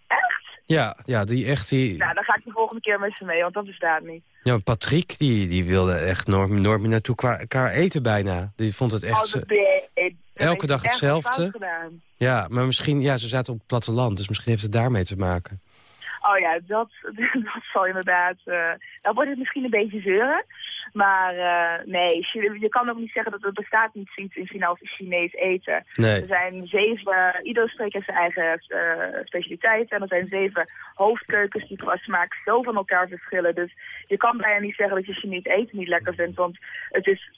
Echt? Ja, ja die echt... Die... Nou, dan ga ik de volgende keer met ze mee, want dat bestaat niet. Ja, Patrick, die, die wilde echt nooit nooit meer naartoe qua, qua eten bijna. Die vond het echt... Oh, elke dag hetzelfde. Ja, maar misschien... Ja, ze zaten op het platteland, dus misschien heeft het daarmee te maken. Oh ja, dat, dat zal inderdaad... Uh, dan wordt het misschien een beetje zeuren. Maar uh, nee, je kan ook niet zeggen dat er bestaat niet zoiets in China als Chinees eten. Nee. Er zijn zeven, iedere streek heeft zijn eigen uh, specialiteiten. En er zijn zeven hoofdkeukens die qua smaak zo van elkaar verschillen. Dus je kan bijna niet zeggen dat je Chinees eten niet lekker vindt. Want het is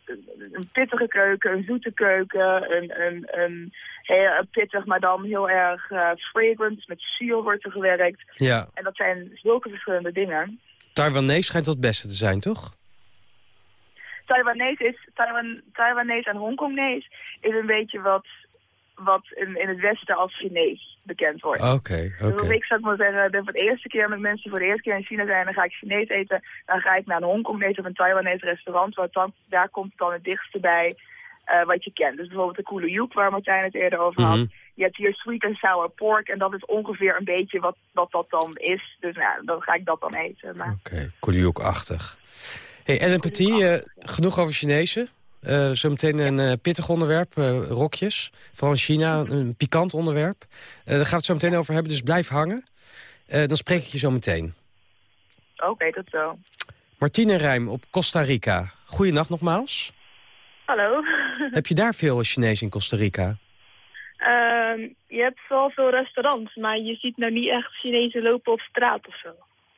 een pittige keuken, een zoete keuken, een, een, een heel pittig, maar dan heel erg uh, fragrant. Met zuur wordt er gewerkt. Ja. En dat zijn zulke verschillende dingen. Taiwanese schijnt dat het beste te zijn, toch? Taiwanese is, Taiwan, Taiwanese en Hongkongees is een beetje wat, wat in, in het Westen als Chinees bekend wordt. Oké, okay, oké. Okay. Dus ik zou maar zeggen, de, voor de eerste keer met mensen voor de eerste keer in China zijn, dan ga ik Chinees eten. Dan ga ik naar een Hongkongees of een Taiwanese restaurant, want dan, daar komt dan het dichtste bij uh, wat je kent. Dus bijvoorbeeld de Kulu Yuk, waar Martijn het eerder over had. Mm -hmm. Je hebt hier sweet and sour pork en dat is ongeveer een beetje wat, wat dat dan is. Dus nou, dan ga ik dat dan eten. Oké, okay, Yuk-achtig. Hey, Ellen Petit, uh, genoeg over Chinezen. Uh, zometeen een uh, pittig onderwerp, rokjes. Vooral in China, een pikant onderwerp. daar gaan we het zo meteen over hebben, dus blijf hangen. dan spreek ik je zo meteen. Oké, okay, tot zo. Martine Rijm op Costa Rica. Goeienacht nogmaals. Hallo. Heb je daar veel Chinees in Costa Rica? Uh, je hebt wel veel restaurants, maar je ziet nou niet echt Chinezen lopen op straat of zo.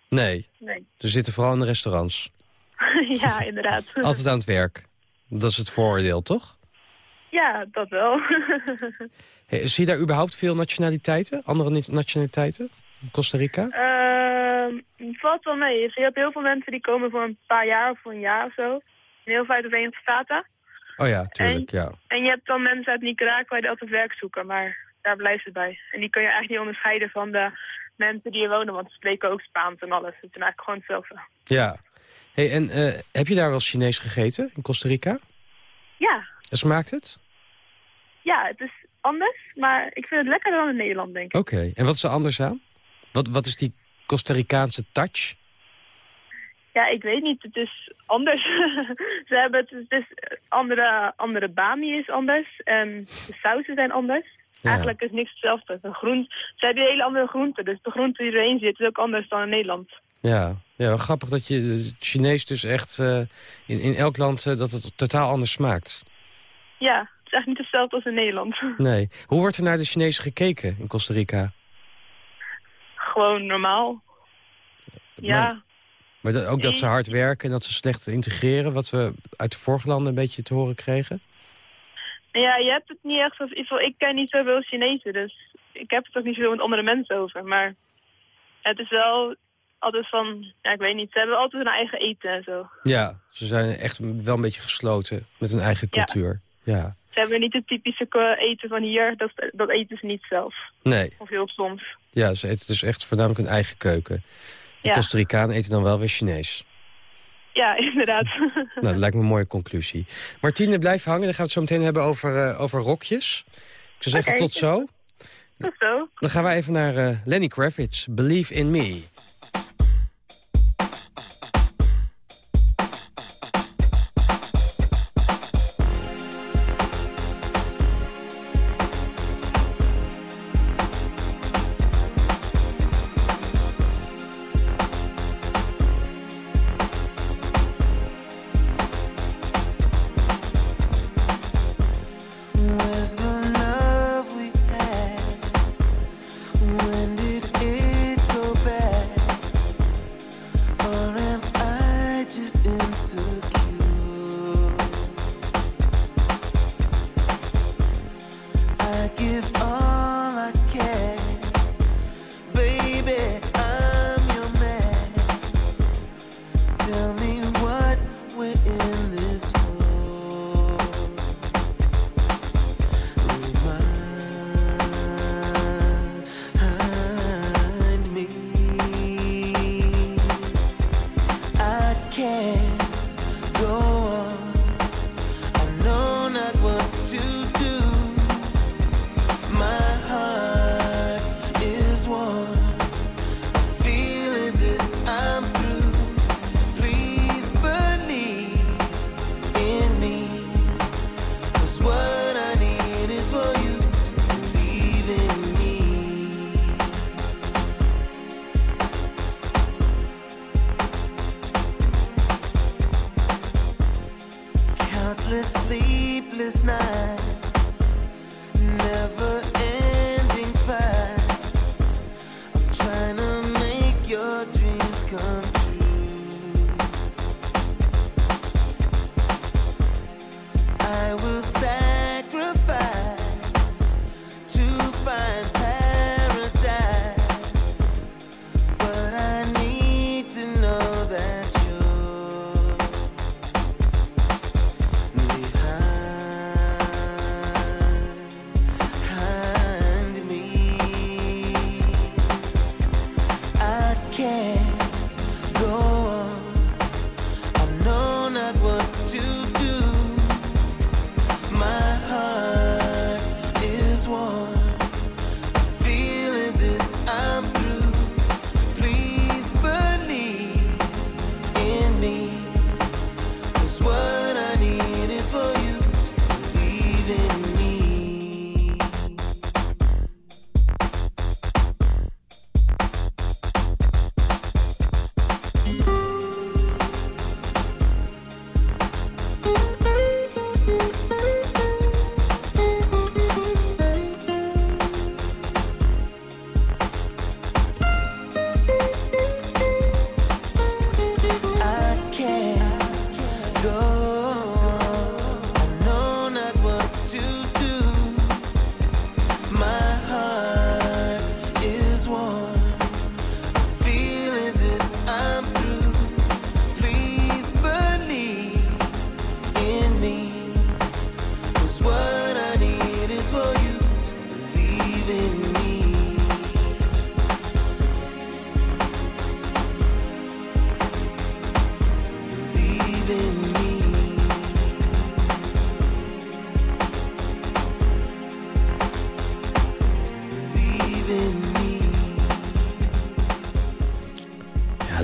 Nee. Nee. Ze zitten vooral in de restaurants. ja, inderdaad. Altijd aan het werk. Dat is het vooroordeel, toch? Ja, dat wel. hey, zie je daar überhaupt veel nationaliteiten? Andere nationaliteiten? In Costa Rica? Uh, valt wel mee. Je hebt heel veel mensen die komen voor een paar jaar of voor een jaar of zo. Heel veel uit de Verenigde Staten. Oh ja, tuurlijk, en, ja. En je hebt dan mensen uit Nicaragua die altijd werk zoeken, maar daar blijft het bij. En die kun je eigenlijk niet onderscheiden van de mensen die hier wonen, want ze spreken ook Spaans en alles. Het is eigenlijk gewoon hetzelfde. Ja. Hey, en uh, heb je daar wel Chinees gegeten in Costa Rica? Ja. En smaakt het? Ja, het is anders, maar ik vind het lekkerder dan in Nederland, denk ik. Oké, en wat is er anders aan? Wat, wat is die Costa Ricaanse touch? Ja, ik weet niet. Het is anders. Ze hebben het, het is andere, andere bami is anders en de sausen zijn anders. Ja. Eigenlijk is niks hetzelfde. De groen, ze hebben hele andere groenten, dus de groente die erin zit is ook anders dan in Nederland. Ja, ja wel grappig dat je het Chinees dus echt eh, in, in elk land eh, dat het totaal anders smaakt. Ja, het is echt niet hetzelfde als in Nederland. Nee. Hoe wordt er naar de Chinezen gekeken in Costa Rica? Gewoon normaal. Ja, Maar dat, ook dat ze hard werken en dat ze slecht integreren... wat we uit de vorige landen een beetje te horen kregen? ja, je hebt het niet echt... Zoals, ik- ik ken niet zoveel Chinezen, dus ik heb het ook niet zoveel met andere mensen over. Maar het is wel altijd van... Ja, ik weet niet. Ze hebben altijd hun eigen eten en zo. Ja, ze zijn echt wel een beetje gesloten met hun eigen cultuur. Ja. Ze hebben niet het typische eten van hier. Dat, dat eten ze niet zelf. Nee, Of heel soms. ja, ze eten dus echt voornamelijk hun eigen keuken. De Ja. Costa Ricanen eten dan wel weer Chinees. Ja, inderdaad. Nou, dat lijkt me een mooie conclusie. Martine, blijf hangen. Dan gaan we het zo meteen hebben over, eh, over rokjes. Ik zou zeggen tot zo. Tot zo. Dan gaan we even naar eh, Lenny Kravitz, Believe in Me.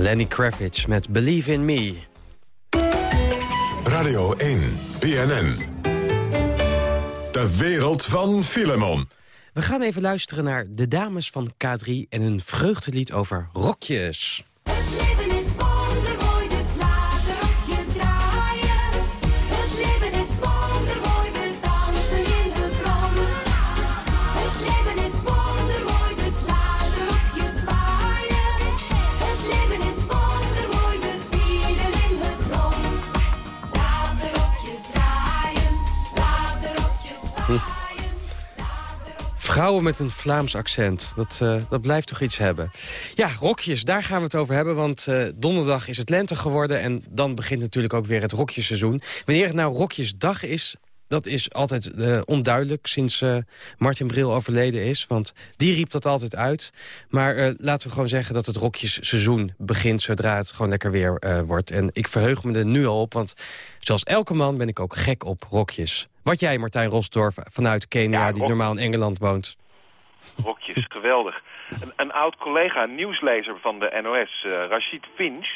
Lenny Kravitz met Believe in Me. Radio 1, BNN. De wereld van Filemon. We gaan even luisteren naar de dames van K3 en hun vreugdelied over rokjes. Het Vrouwen met een Vlaams accent, dat, eh, dat blijft toch iets hebben. Ja, rokjes, daar gaan we het over hebben, want eh, donderdag is het lente geworden... en dan begint natuurlijk ook weer het rokjesseizoen. Wanneer het nou rokjesdag is, dat is altijd eh, onduidelijk... sinds Martin Bril overleden is, want die riep dat altijd uit. Maar laten we gewoon zeggen dat het rokjesseizoen begint... zodra het gewoon lekker weer wordt. En ik verheug me er nu al op, want zoals elke man ben ik ook gek op rokjes. Wat jij, Martijn Rosdorf, vanuit Kenia, Ja, die normaal in Engeland woont... Rokjes, geweldig. Een, een oud collega, een nieuwslezer van de NOS, eh, Rashid Finch...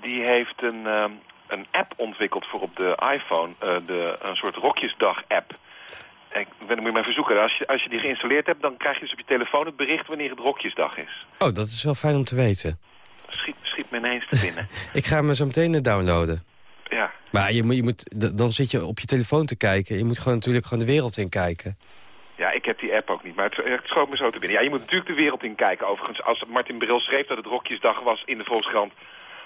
die heeft een, ehm, een app ontwikkeld voor op de iPhone. eh, de, een soort Rokjesdag-app. Ik ben hem maar verzoeken. Als je, als je die geïnstalleerd hebt, dan krijg je dus op je telefoon het bericht wanneer het Rokjesdag is. Oh, dat is wel fijn om te weten. Schiet, schiet me ineens te binnen. Ik ga hem zo meteen eh, downloaden. ja. Maar je moet, je moet, dan zit je op je telefoon te kijken. Je moet gewoon natuurlijk gewoon de wereld in kijken. ja, ik heb die app ook niet, maar het, het schoot me zo te binnen. Ja, je moet natuurlijk de wereld in kijken. Overigens, als Martin Bril schreef dat het Rokjesdag was in de Volkskrant...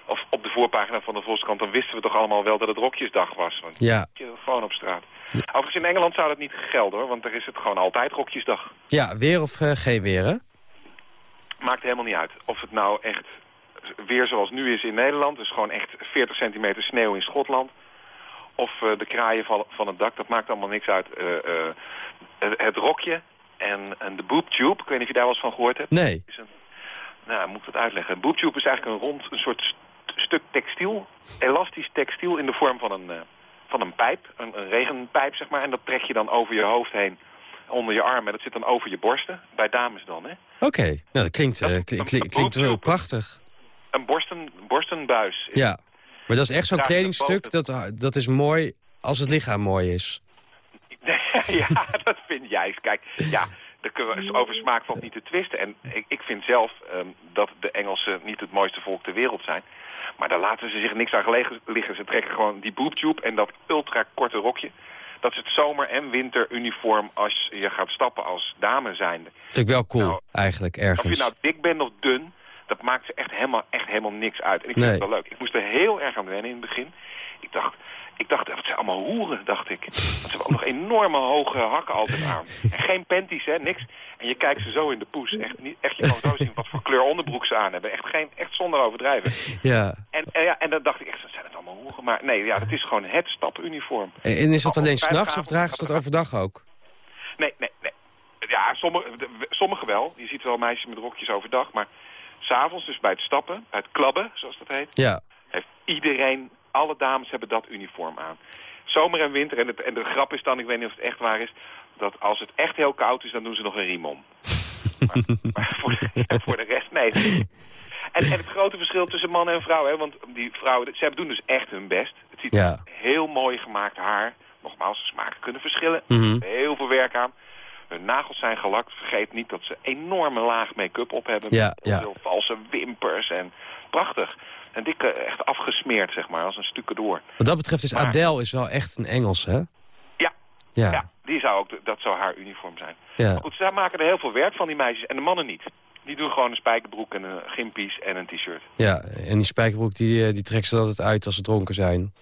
of op de voorpagina van de Volkskrant... dan wisten we toch allemaal wel dat het Rokjesdag was. Want Ja, telefoon op straat. Overigens, in Engeland zou dat niet gelden, hoor. Want daar is het gewoon altijd Rokjesdag. ja weer of eh, geen weer, hè? Maakt helemaal niet uit. Of het nou echt weer zoals nu is in Nederland... dus gewoon echt 40 centimeter sneeuw in Schotland... of eh, de kraaien van, van het dak, dat maakt allemaal niks uit. Eh, eh, het, het rokje en, en de boobtube, ik weet niet of je daar wel eens van gehoord hebt... Nee. is een, nou, moet ik dat uitleggen? Een boobtube is eigenlijk een rond, een soort st- stuk textiel, elastisch textiel in de vorm van een, van een pijp, een, een regenpijp zeg maar. En dat trek je dan over je hoofd heen, onder je arm en dat zit dan over je borsten, bij dames dan hè. Oké, nou, dat klinkt, dat klinkt wel boobtube. prachtig. Een borsten, borstenbuis. Ja, maar dat is echt zo'n kledingstuk, dat, dat is mooi als het lichaam mooi is. ja, dat vind jij. Kijk, ja, daar kunnen we, over smaak valt niet te twisten. En ik, ik vind zelf ehm, dat de Engelsen niet het mooiste volk ter wereld zijn. Maar daar laten ze zich niks aan gelegen liggen. Ze trekken gewoon die boobtube en dat ultra korte rokje. Dat is het zomer- en winteruniform als je gaat stappen als dame zijnde. Ik wel cool, Nou, eigenlijk, Of je ergens. nou dik bent of dun, dat maakt ze echt helemaal, echt helemaal niks uit. En ik vind het wel leuk. Ik moest er heel erg aan wennen in het begin. Ik dacht, ik dacht, wat zijn allemaal hoeren, dacht ik. Want ze hebben ook nog enorme hoge hakken altijd aan. En geen panties, hè, niks. En je kijkt ze zo in de poes. Echt, niet, echt je kan zo zien wat voor kleur onderbroek ze aan hebben. Echt, geen, echt zonder overdrijven. Ja. En, en, ja, en dan dacht ik echt, zijn het allemaal hoeren? Maar nee, ja, het is gewoon het stapuniform. En en is dat alleen s'nachts of dragen ze dat overdag ook? Nee, nee, nee. Ja, sommige, sommige wel. Je ziet wel meisjes met rokjes overdag. Maar s'avonds, dus bij het stappen, bij het klabben, zoals dat heet... Ja. heeft iedereen, alle dames hebben dat uniform aan. Zomer en winter. En, het, en de grap is dan, ik weet niet of het echt waar is... dat als het echt heel koud is, dan doen ze nog een riem om. maar, maar voor, de, voor de rest, nee. En, en het grote verschil tussen mannen en vrouwen... Hè, want die vrouwen, ze doen dus echt hun best. Het ziet Ja. heel mooi gemaakt haar. Nogmaals, smaken kunnen verschillen. Mhm. Heel veel werk aan. Hun nagels zijn gelakt. Vergeet niet dat ze enorme laag make-up op hebben. Ja, Met ja. Heel valse wimpers en prachtig. En dikke echt afgesmeerd, zeg maar, als een stukken door. Wat dat betreft is Maar- Adele is wel echt een Engels, hè? Ja, Ja. ja. die zou ook, dat zou haar uniform zijn. Ja. Maar goed, zij maken er heel veel werk van, die meisjes. En de mannen niet. Die doen gewoon een spijkerbroek en een gimpies en een t-shirt. Ja, en die spijkerbroek die, eh, die trekt ze altijd uit als ze dronken zijn.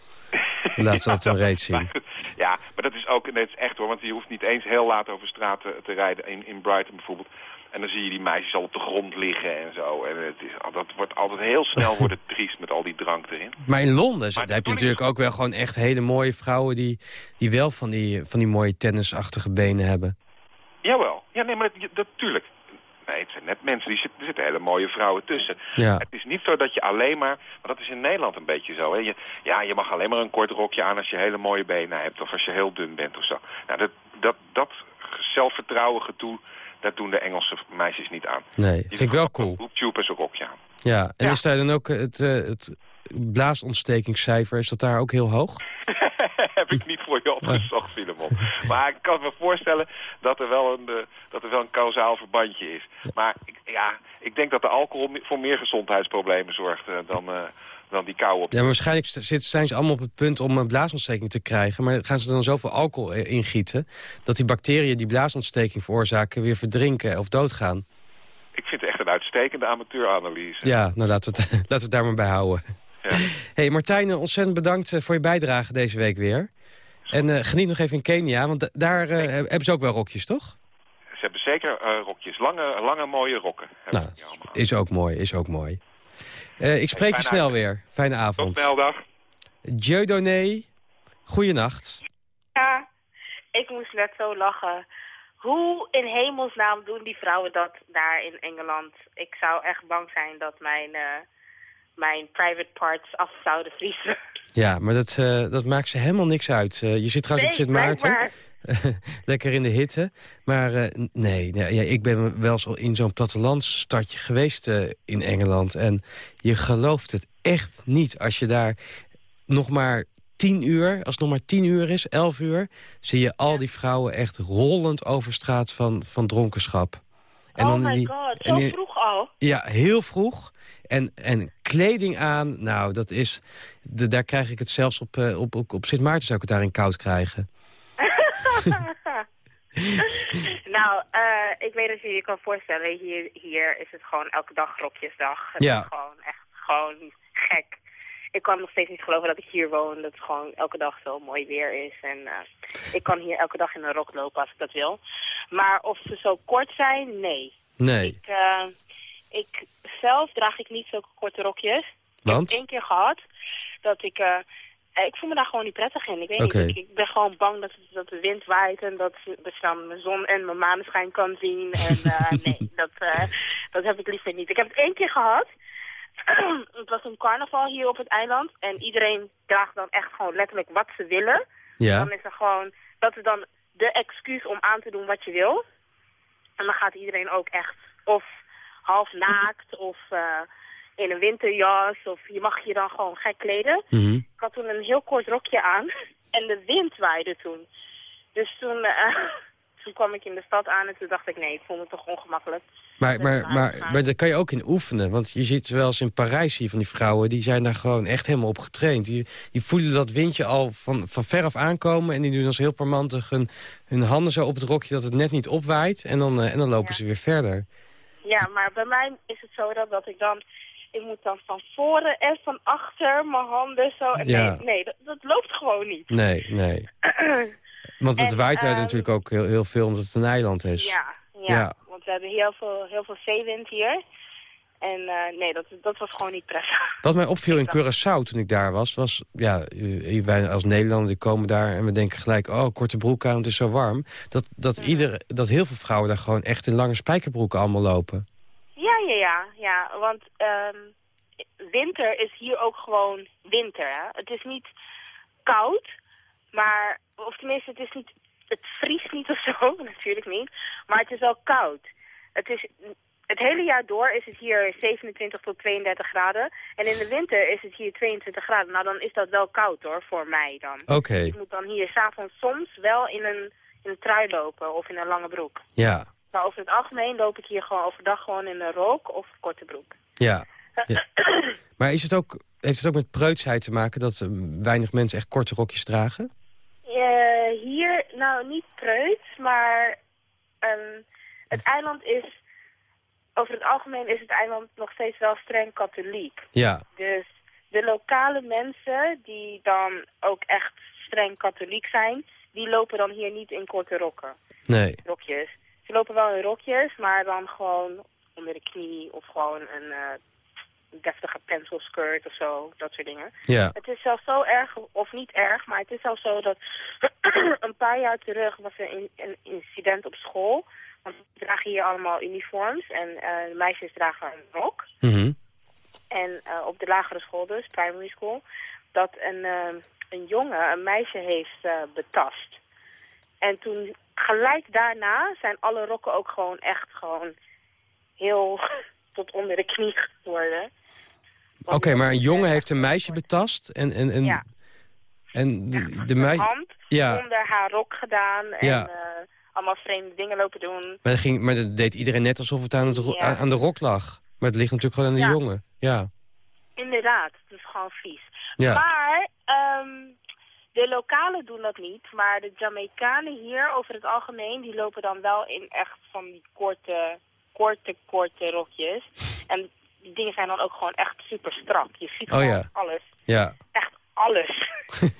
Laat dat wel reet zien. Ja, maar dat is ook, dat is echt hoor, want je hoeft niet eens heel laat over straat te, te rijden, in, in Brighton bijvoorbeeld. En dan zie je die meisjes al op de grond liggen en zo. En het is, dat wordt altijd heel snel worden triest met al die drank erin. Maar in Londen Maar daar de heb je natuurlijk ook wel gewoon echt hele mooie vrouwen... die, die wel van die, van die mooie tennisachtige benen hebben. Jawel. Ja, nee, maar dat, dat tuurlijk. Nee, het zijn net mensen, die zitten, er zitten hele mooie vrouwen tussen. Ja. Het is niet zo dat je alleen maar, maar dat is in Nederland een beetje zo. Hè? Je, ja, je mag alleen maar een kort rokje aan als je hele mooie benen hebt of als je heel dun bent of zo. Nou, dat, dat, dat zelfvertrouwen getoe, dat doen de Engelse meisjes niet aan. Nee, Die vind ik wel cool. Een boobtube en zo'n rokje aan. Ja, en Ja. is daar dan ook het, eh, het blaasontstekingscijfer, is dat daar ook heel hoog? heb ik niet voor je opgezocht, Filemon. Maar ik kan me voorstellen dat er wel een, eh, dat er wel een kausaal verbandje is. Maar ik, ja, ik denk dat de alcohol voor meer gezondheidsproblemen zorgt eh, dan, eh, dan die kou op. Ja, waarschijnlijk zijn ze allemaal op het punt om een blaasontsteking te krijgen. Maar gaan ze dan zoveel alcohol ingieten... dat die bacteriën die blaasontsteking veroorzaken weer verdrinken of doodgaan? Ik vind het echt een uitstekende amateuranalyse. Ja, nou laten we het, laten we het daar maar bij houden. Ja. hey, Martijn, ontzettend bedankt voor je bijdrage deze week weer. En eh, geniet nog even in Kenia, want da- daar eh, hebben ze ook wel rokjes, toch? Ze hebben zeker eh, rokjes, lange, lange mooie rokken. hebben Nou, is ook mooi, is ook mooi. Eh, ik spreek je snel avond. weer. Fijne Tot avond. snel, dag. Dieudonné, goeienacht. Ja, ik moest net zo lachen. Hoe in hemelsnaam doen die vrouwen dat daar in Engeland? Ik zou echt bang zijn dat mijn, eh, mijn private parts af zouden vriezen. Ja, maar dat, eh, dat maakt ze helemaal niks uit. Eh, je zit trouwens op Sint Maarten. Lekker in de hitte. Maar eh, nee, nee ja, ik ben wel al in zo'n plattelandsstadje geweest in Engeland. En je gelooft het echt niet als je daar nog maar tien uur, als het nog maar tien uur is, elf uur... zie je al die vrouwen echt rollend over straat van, van dronkenschap. En oh my die- god, zo vroeg al. Ja, heel vroeg. En, en kleding aan, nou, dat is... De, daar krijg ik het zelfs op, eh, op, op, op Sint Maarten zou ik het daarin koud krijgen. nou, eh, ik weet dat je je kan voorstellen, hier, hier is het gewoon elke dag rokjesdag. Het Ja. is gewoon echt gewoon gek. Ik kan nog steeds niet geloven dat ik hier woon, dat het gewoon elke dag zo mooi weer is. En eh, ik kan hier elke dag in een rok lopen als ik dat wil. Maar of ze zo kort zijn, nee. Nee, Ik, ik zelf draag ik niet zulke korte rokjes. Ik want? heb één keer gehad dat ik... eh, ik voel me daar gewoon niet prettig in. Ik weet niet, ik, ik ben gewoon bang dat, dat de wind waait en dat, dat je dan mijn zon en mijn maneschijn kan zien. En eh, nee, dat, eh, dat heb ik liever niet. Ik heb het één keer gehad. het was een carnaval hier op het eiland. En iedereen draagt dan echt gewoon letterlijk wat ze willen. Ja, Dan is er gewoon, dat is dan de excuus om aan te doen wat je wil. En dan gaat iedereen ook echt of half naakt of eh, in een winterjas. Of je mag je dan gewoon gek kleden. Mhm. Ik had toen een heel kort rokje aan en de wind waaide toen. Dus toen, eh, toen kwam ik in de stad aan en toen dacht ik nee, ik vond het toch ongemakkelijk. maar, maar, maar, maar daar kan je ook in oefenen. Want je ziet wel eens in Parijs hier van die vrouwen... die zijn daar gewoon echt helemaal op getraind. Die, die voelen dat windje al van, van ver af aankomen... en die doen als heel parmantig hun, hun handen zo op het rokje... dat het net niet opwaait en dan, eh, en dan lopen Ja. ze weer verder. Ja, maar bij mij is het zo dat, dat ik dan... Ik moet dan van voren en van achter mijn handen zo... en Ja. Nee, nee dat, dat loopt gewoon niet. Nee, nee. Want het En, waait daar ehm, natuurlijk ook heel, heel veel omdat het een eiland is. Ja, ja, Ja. want we hebben heel veel, heel veel zeewind hier. En eh, nee, dat, dat was gewoon niet prettig. Wat mij opviel in Curaçao toen ik daar was, was... Ja, eh, wij als Nederlander komen daar en we denken gelijk... oh, korte broek aan, het is zo warm. Dat, dat, ieder, dat heel veel vrouwen daar gewoon echt in lange spijkerbroeken allemaal lopen. Ja, ja, ja, ja, want ehm, winter is hier ook gewoon winter. Hè? Het is niet koud, maar, of tenminste, het is niet, het vriest niet of zo, natuurlijk niet, maar het is wel koud. Het is, het hele jaar door is het hier 27 tot 32 graden en in de winter is het hier 22 graden. Nou, dan is dat wel koud hoor, voor mij dan. Oké, Ik moet dan hier s'avonds soms wel in een, in een trui lopen of in een lange broek. ja, Maar over het algemeen loop ik hier gewoon overdag gewoon in een rook of korte broek. ja. Ja. Maar is het ook, heeft het ook met preutsheid te maken dat eh, weinig mensen echt korte rokjes dragen? Eh, hier, nou niet preuts, maar ehm, het eiland is, over het algemeen is het eiland nog steeds wel streng katholiek. Ja, Dus de lokale mensen die dan ook echt streng katholiek zijn, die lopen dan hier niet in korte rokken, nee. rokjes. Ze lopen wel in rokjes, maar dan gewoon onder de knie of gewoon een eh, deftige pencil skirt of zo, dat soort dingen. Ja, Het is zelfs zo erg, of niet erg, maar het is zelfs zo dat een paar jaar terug was er een, een incident op school. Want we dragen hier allemaal uniforms en eh, de meisjes dragen een rok. mhm. En eh, op de lagere school dus, primary school, dat een, eh, een jongen een meisje heeft betast. En toen gelijk daarna zijn alle rokken ook gewoon echt gewoon heel tot onder de knie geworden. Oké, maar een jongen heeft een meisje betast en, en, en, Ja. en de, de meisje... hand Ja, onder haar rok gedaan en Ja. Allemaal vreemde dingen lopen doen. maar dat, ging, maar dat deed iedereen net alsof het aan, het ro- Ja. aan, aan de rok lag. Maar het ligt natuurlijk gewoon aan de Ja. jongen. Ja, Inderdaad, het is gewoon vies. Ja. Maar ehm, de lokalen doen dat niet. Maar de Jamaicanen hier over het algemeen, die lopen dan wel in echt van die korte, korte, korte rokjes. En die dingen zijn dan ook gewoon echt super strak. Je ziet Oh gewoon ja. alles. ja. Echt alles.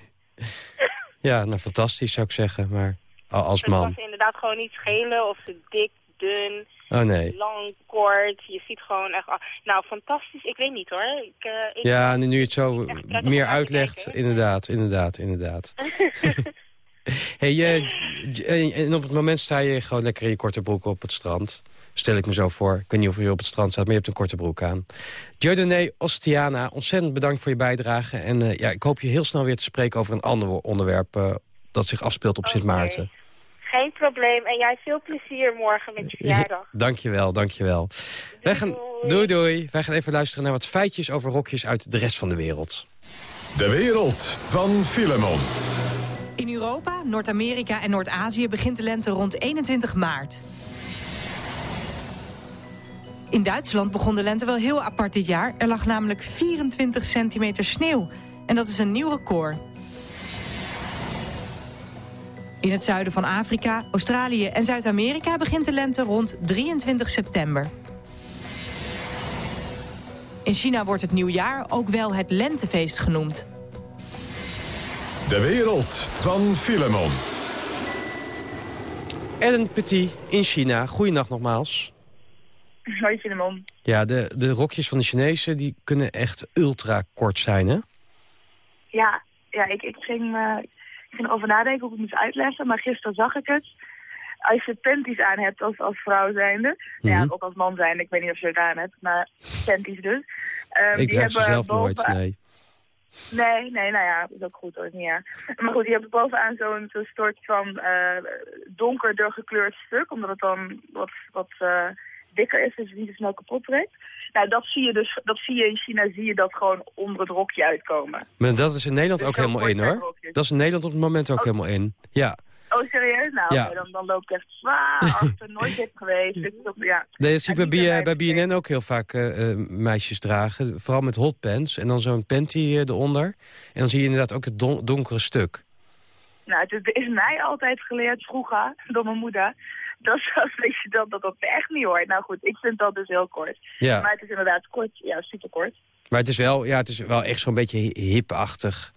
Ja, nou fantastisch zou ik zeggen, maar als Het was man. inderdaad gewoon niet schelen of ze dik, dun, Oh nee. lang, kort. Je ziet gewoon echt... Nou, fantastisch. Ik weet niet hoor. Ik, eh, ik Ja, nu je het zo meer uitlegt, inderdaad, inderdaad, inderdaad. hey, eh, j- en- op het moment sta je gewoon lekker in je korte broek op het strand. Stel ik me zo voor. Ik weet niet of je op het strand staat, maar je hebt een korte broek aan. Dieudonné Ostiana, ontzettend bedankt voor je bijdrage. En eh, ja, ik hoop je heel snel weer te spreken over een ander onderwerp... eh, dat zich afspeelt op Sint Maarten. Geen probleem. En jij veel plezier morgen met je verjaardag. Dankjewel, dankjewel. Wij gaan, doei doei. Wij gaan even luisteren naar wat feitjes over rokjes uit de rest van de wereld. De wereld van Filemon. In Europa, Noord-Amerika en Noord-Azië begint de lente rond 21 maart. In Duitsland begon de lente wel heel apart dit jaar. Er lag namelijk 24 centimeter sneeuw. En dat is een nieuw record. In het zuiden van Afrika, Australië en Zuid-Amerika begint de lente rond 23 september. In China wordt het nieuwjaar ook wel het lentefeest genoemd. De wereld van Filemon. Ellen Petit in China. Goeienacht nogmaals. Hoi Filemon. Ja, de, de rokjes van de Chinezen die kunnen echt ultra kort zijn, hè? Ja, ja ik, ik, ging, eh, ik ging erover nadenken hoe ik het moest uitleggen, maar gisteren zag ik het. Als je panties aan hebt als, als vrouw zijnde, nou ja, Mhm. ook als man zijnde, ik weet niet of je het aan hebt, maar panties dus. Ehm, ik die draag ze zelf nooit, nee. Nee, nee, nou ja, dat is ook goed hoor, niet erg. Maar goed, die hebben bovenaan zo'n zo'n soort van eh, donkerder gekleurd stuk, omdat het dan wat, wat eh, dikker is, dus niet zo snel kapot trekt. Nou, dat zie je dus, dat zie je in China, zie je dat gewoon onder het rokje uitkomen. Maar dat is in Nederland Dus ook helemaal in, hoor. Dat is in Nederland op het moment ook helemaal in. Ja. Oh, serieus? Nou, Ja. dan, dan loop ik echt zwaar achter, nooit geweest. Dit toch- ja. Nee, dat zie ik bij, bij BNN ook heel vaak eh, eh, meisjes dragen. Vooral met hotpants. En dan zo'n panty eh, eronder. En dan zie je inderdaad ook het don- donkere stuk. Nou, het is mij altijd geleerd vroeger, door mijn moeder, dat, je, dat, dat dat echt niet hoort. Nou goed, ik vind dat dus heel kort. Ja. Maar het is inderdaad kort, ja, super kort. Maar het is wel, ja, het is wel echt zo'n beetje hi- hipachtig.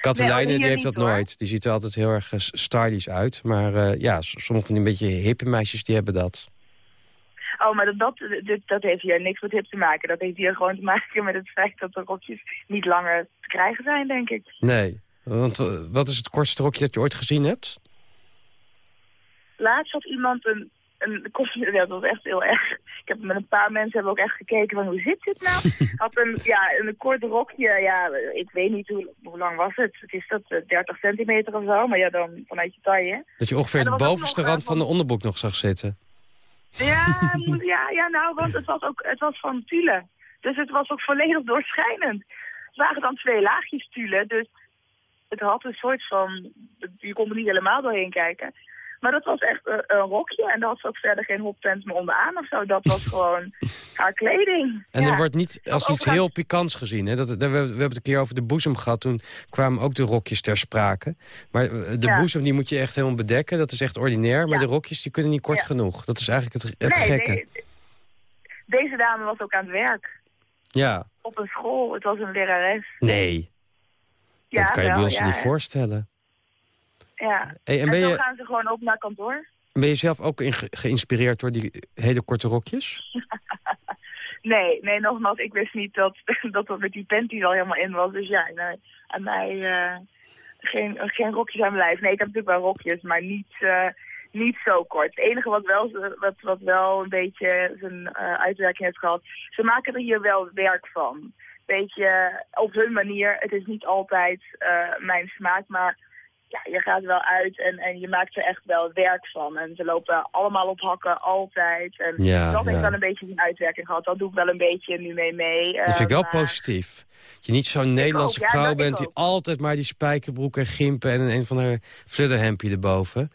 Katelijne hier die heeft dat hoor. nooit. Die ziet er altijd heel erg eh, stylish uit. Maar eh, ja, sommige van die beetje hippe meisjes die hebben dat. Oh, maar dat, dat, dat, dat heeft hier niks met hip te maken. Dat heeft hier gewoon te maken met het feit dat de rokjes niet langer te krijgen zijn, denk ik. Nee. Want eh, wat is het kortste rokje dat je ooit gezien hebt? Laatst had iemand een, een kostuum, ja, dat was echt heel erg. Ik heb met een paar mensen hebben ook echt gekeken van hoe zit dit nou? Had een, ja, een kort rokje, ja, ik weet niet hoe, hoe lang was het. Het is dat eh, 30 centimeter of zo, maar ja, dan vanuit je taille. Dat je ongeveer er de bovenste nog, rand eh, van de onderbroek nog zag zitten. Ja, ja, ja, nou, want het was ook het was van tulle. Dus het was ook volledig doorschijnend. Het waren dan twee laagjes tulle, dus het had een soort van... Je kon er niet helemaal doorheen kijken. Maar dat was echt een, een rokje en daar had ze ook verder geen hoptent meer onderaan of zo. Dat was gewoon haar kleding. En ja. er wordt niet als iets heel pikants gezien. Hè? Dat, dat- we, we hebben het een keer over de boezem gehad. Toen kwamen ook de rokjes ter sprake. Maar eh, de Ja. boezem die moet je echt helemaal bedekken. Dat is echt ordinair. Maar Ja. de rokjes die kunnen niet kort genoeg. Dat is eigenlijk het, het nee, gekke. deze dame was ook aan het werk. Ja. Op een school. Het was een lerares. Nee. Ja, dat kan je bij ons ja, niet voorstellen. Ja. Hey, en je, gaan ze gewoon ook naar kantoor. ben je zelf ook in- ge- geïnspireerd door die hele korte rokjes? Nee, nee, nogmaals, ik wist niet dat dat, dat met die panties al helemaal in was. Dus ja, nee, aan mij geen, geen rokjes aan mijn lijf. Nee, ik heb natuurlijk wel rokjes, maar niet, eh, niet zo kort. Het enige wat wel, wat, wat wel een beetje zijn eh, uitwerking heeft gehad, ze maken er hier wel werk van. Beetje op hun manier. Het is niet altijd eh, mijn smaak, maar ja, je gaat wel uit en, en je maakt er echt wel werk van. En ze lopen allemaal op hakken, altijd. En Ja, dat heeft wel een beetje een uitwerking gehad. Dat doe ik wel een beetje nu mee mee. Dat vind ik Eh, wel maar- positief. Dat je niet zo'n Nederlandse ook, vrouw bent die altijd maar die spijkerbroek en gimpen en een, van haar fludderhempje erboven.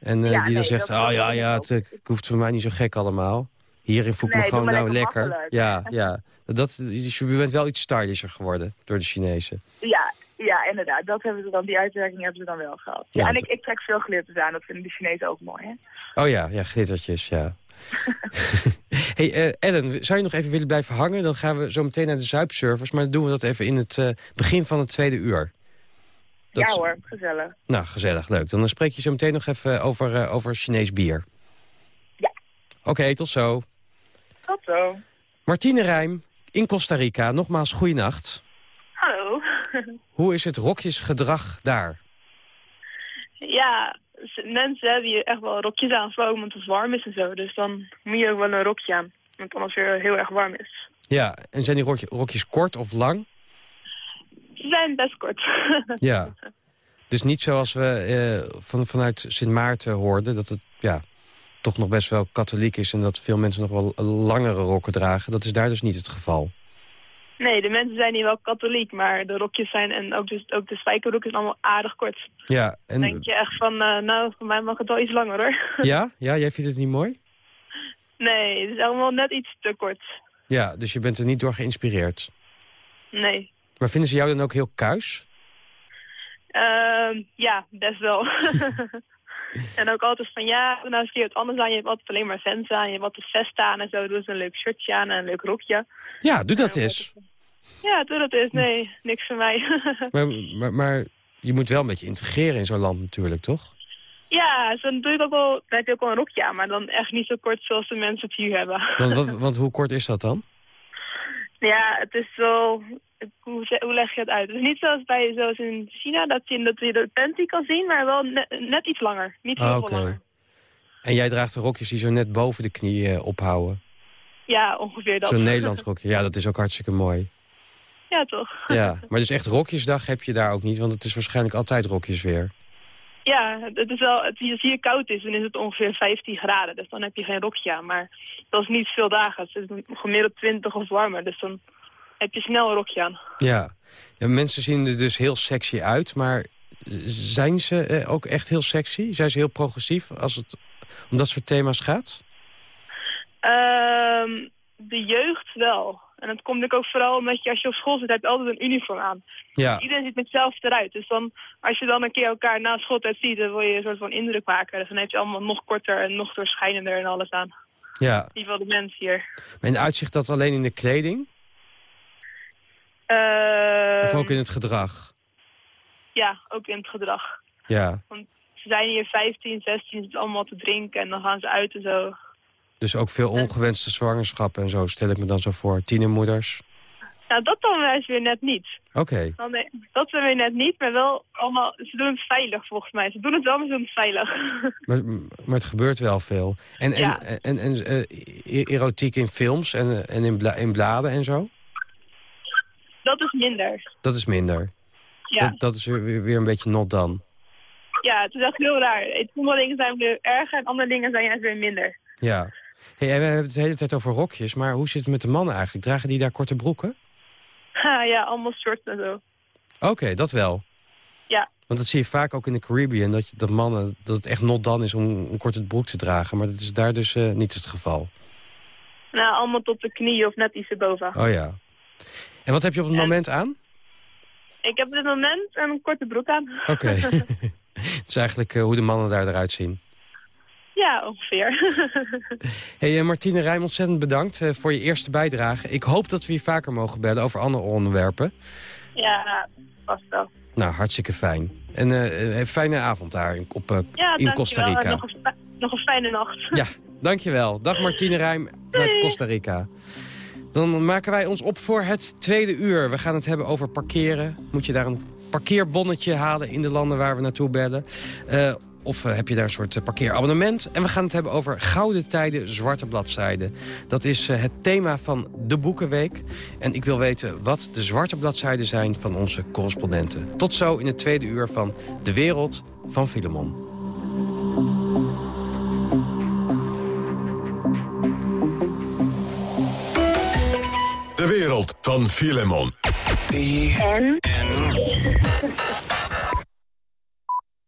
En eh, die dan zegt, oh ja, ik ja, het, hoeft voor mij niet zo gek allemaal. Hierin voel ik me Nee, gewoon nou lekker. Ja, ja. Dat, dus je bent wel iets stylischer geworden door de Chinezen. Ja, ja, inderdaad. Dat hebben ze dan, die uitwerking hebben ze dan wel gehad. Ja, Ja, en ik, ik trek veel glitters aan. Dat vinden de Chinezen ook mooi, hè? Oh ja, ja, glittertjes, ja. hey, eh, Ellen, zou je nog even willen blijven hangen? Dan gaan we zo meteen naar de zuipservers. Maar dan doen we dat even in het eh, begin van het tweede uur. Dat ja hoor, gezellig. Nou, gezellig, leuk. Dan spreek je zo meteen nog even over, eh, over Chinees bier. Ja. Oké, tot zo. Tot zo. Martine Rijm in Costa Rica. Nogmaals, goeienacht. Hoe is het rokjesgedrag daar? ja, mensen hebben hier echt wel rokjes aan, vooral omdat het warm is en zo. Dus dan moet je ook wel een rokje aan, want anders weer heel erg warm is. Ja, en zijn die rokje- rokjes kort of lang? Ze zijn best kort. Ja. Dus niet zoals we eh, van, vanuit Sint Maarten hoorden... dat het ja, toch nog best wel katholiek is... en dat veel mensen nog wel langere rokken dragen. Dat is daar dus niet het geval. Nee, de mensen zijn hier wel katholiek, maar de rokjes zijn, en ook de, ook de spijkerrok is allemaal aardig kort. Ja, Dan en, denk je echt van, eh, nou, voor mij mag het wel iets langer hoor. ja? ja, jij vindt het niet mooi? nee, het is allemaal net iets te kort. Ja, dus je bent er niet door geïnspireerd. Nee. Maar vinden ze jou dan ook heel kuis? Ehm, ja, best wel. en ook altijd van, ja, nou eens een keer wat anders aan. Je hebt altijd alleen maar fans aan. Je hebt altijd vest aan en zo. Doe eens een leuk shirtje aan en een leuk rokje. Ja, doe dat eens. Ja, doe dat eens. Nee, niks voor mij. Maar, maar, maar je moet wel een beetje integreren in zo'n land natuurlijk, toch? ja, zo dan doe ik ook wel, dan heb je ook wel een rokje aan. Maar dan echt niet zo kort zoals de mensen het hier hebben. Want, want, want hoe kort is dat dan? Ja, het is zo... Hoe, leg je het uit? Het is niet zoals, bij, zoals in China, dat je, dat je de panty kan zien, maar wel net, net iets langer. Niet heel Ah, langer. En jij draagt de rokjes die zo net boven de knie eh, ophouden. Ja, ongeveer dat. Zo'n Nederlands rokje. Ja, dat is ook hartstikke mooi. Ja, toch? Ja, maar dus echt rokjesdag heb je daar ook niet, want het is waarschijnlijk altijd rokjes weer. Ja, het is wel, het, als hier koud is, dan is het ongeveer 15 graden. Dus dan heb je geen rokje aan. Maar dat is niet veel dagen. Het is gemiddeld 20 of warmer. Dus dan heb je snel een rokje aan. Ja. ja mensen zien er dus heel sexy uit, maar zijn ze eh, ook echt heel sexy? Zijn ze heel progressief als het om dat soort thema's gaat? Ehm, de jeugd wel. En dat komt natuurlijk ook vooral omdat je als je op school zit, heb je altijd een uniform aan. Ja, Iedereen ziet met hetzelfde eruit. Dus dan, als je dan een keer elkaar na schooltijd ziet, dan wil je een soort van indruk maken. Dus dan heb je allemaal nog korter en nog doorschijnender en alles aan. ja. In ieder geval de mensen hier. En uitzicht dat alleen in de kleding? Ehm, Of ook in het gedrag? Ja, ook in het gedrag. Ja, Ze zijn hier 15, 16, zitten allemaal te drinken en dan gaan ze uit en zo. Dus ook veel ongewenste zwangerschappen en zo, stel ik me dan zo voor. Tienermoeders? Nou, dat dan juist weer net niet. Oké. Nee, dat dan weer net niet, maar wel allemaal... Ze doen het veilig volgens mij. Ze doen het wel, maar ze doen het veilig. Maar, maar het gebeurt wel veel. En, en, Ja. en, en, eh, e- erotiek in films en, en in, bla- in bladen en zo? dat is minder. Dat is minder. Ja. Dat, dat is weer, weer, weer een beetje not dan. ja, het is echt heel raar. Sommige dingen zijn weer erger en andere dingen zijn juist weer minder. Ja. Hey, en we hebben het de hele tijd over rokjes, maar hoe zit het met de mannen eigenlijk? Dragen die daar korte broeken? Ha, ja, allemaal shorts en zo. Oké, dat wel. Ja. Want dat zie je vaak ook in de Caribbean, dat, je, dat mannen, dat het echt not dan is om een korte broek te dragen. Maar dat is daar dus eh, niet het geval. Nou, allemaal tot de knieën of net iets erboven. Oh ja. En wat heb je op het En- moment aan? Ik heb op dit moment een korte broek aan. Oké. Het is eigenlijk eh, hoe de mannen daar eruit zien. Ja, ongeveer. Hey, eh, Martine Rijm, ontzettend bedankt eh, voor je eerste bijdrage. Ik hoop dat we je vaker mogen bellen over andere onderwerpen. ja, vast wel. Nou, hartstikke fijn. En eh, een fijne avond daar in, op, eh, Ja, in Costa Rica. Nog een, nog een fijne nacht. Ja, dankjewel. Dag Martine Rijm vanuit Costa Rica. Dan maken wij ons op voor het tweede uur. We gaan het hebben over parkeren. Moet je daar een parkeerbonnetje halen in de landen waar we naartoe bellen? Eh, Of eh, heb je daar een soort eh, parkeerabonnement? En we gaan het hebben over Gouden Tijden, Zwarte Bladzijden. Dat is eh, het thema van de Boekenweek. En ik wil weten wat de zwarte bladzijden zijn van onze correspondenten. Tot zo in het tweede uur van De Wereld van Filemon. De wereld van Filemon. En?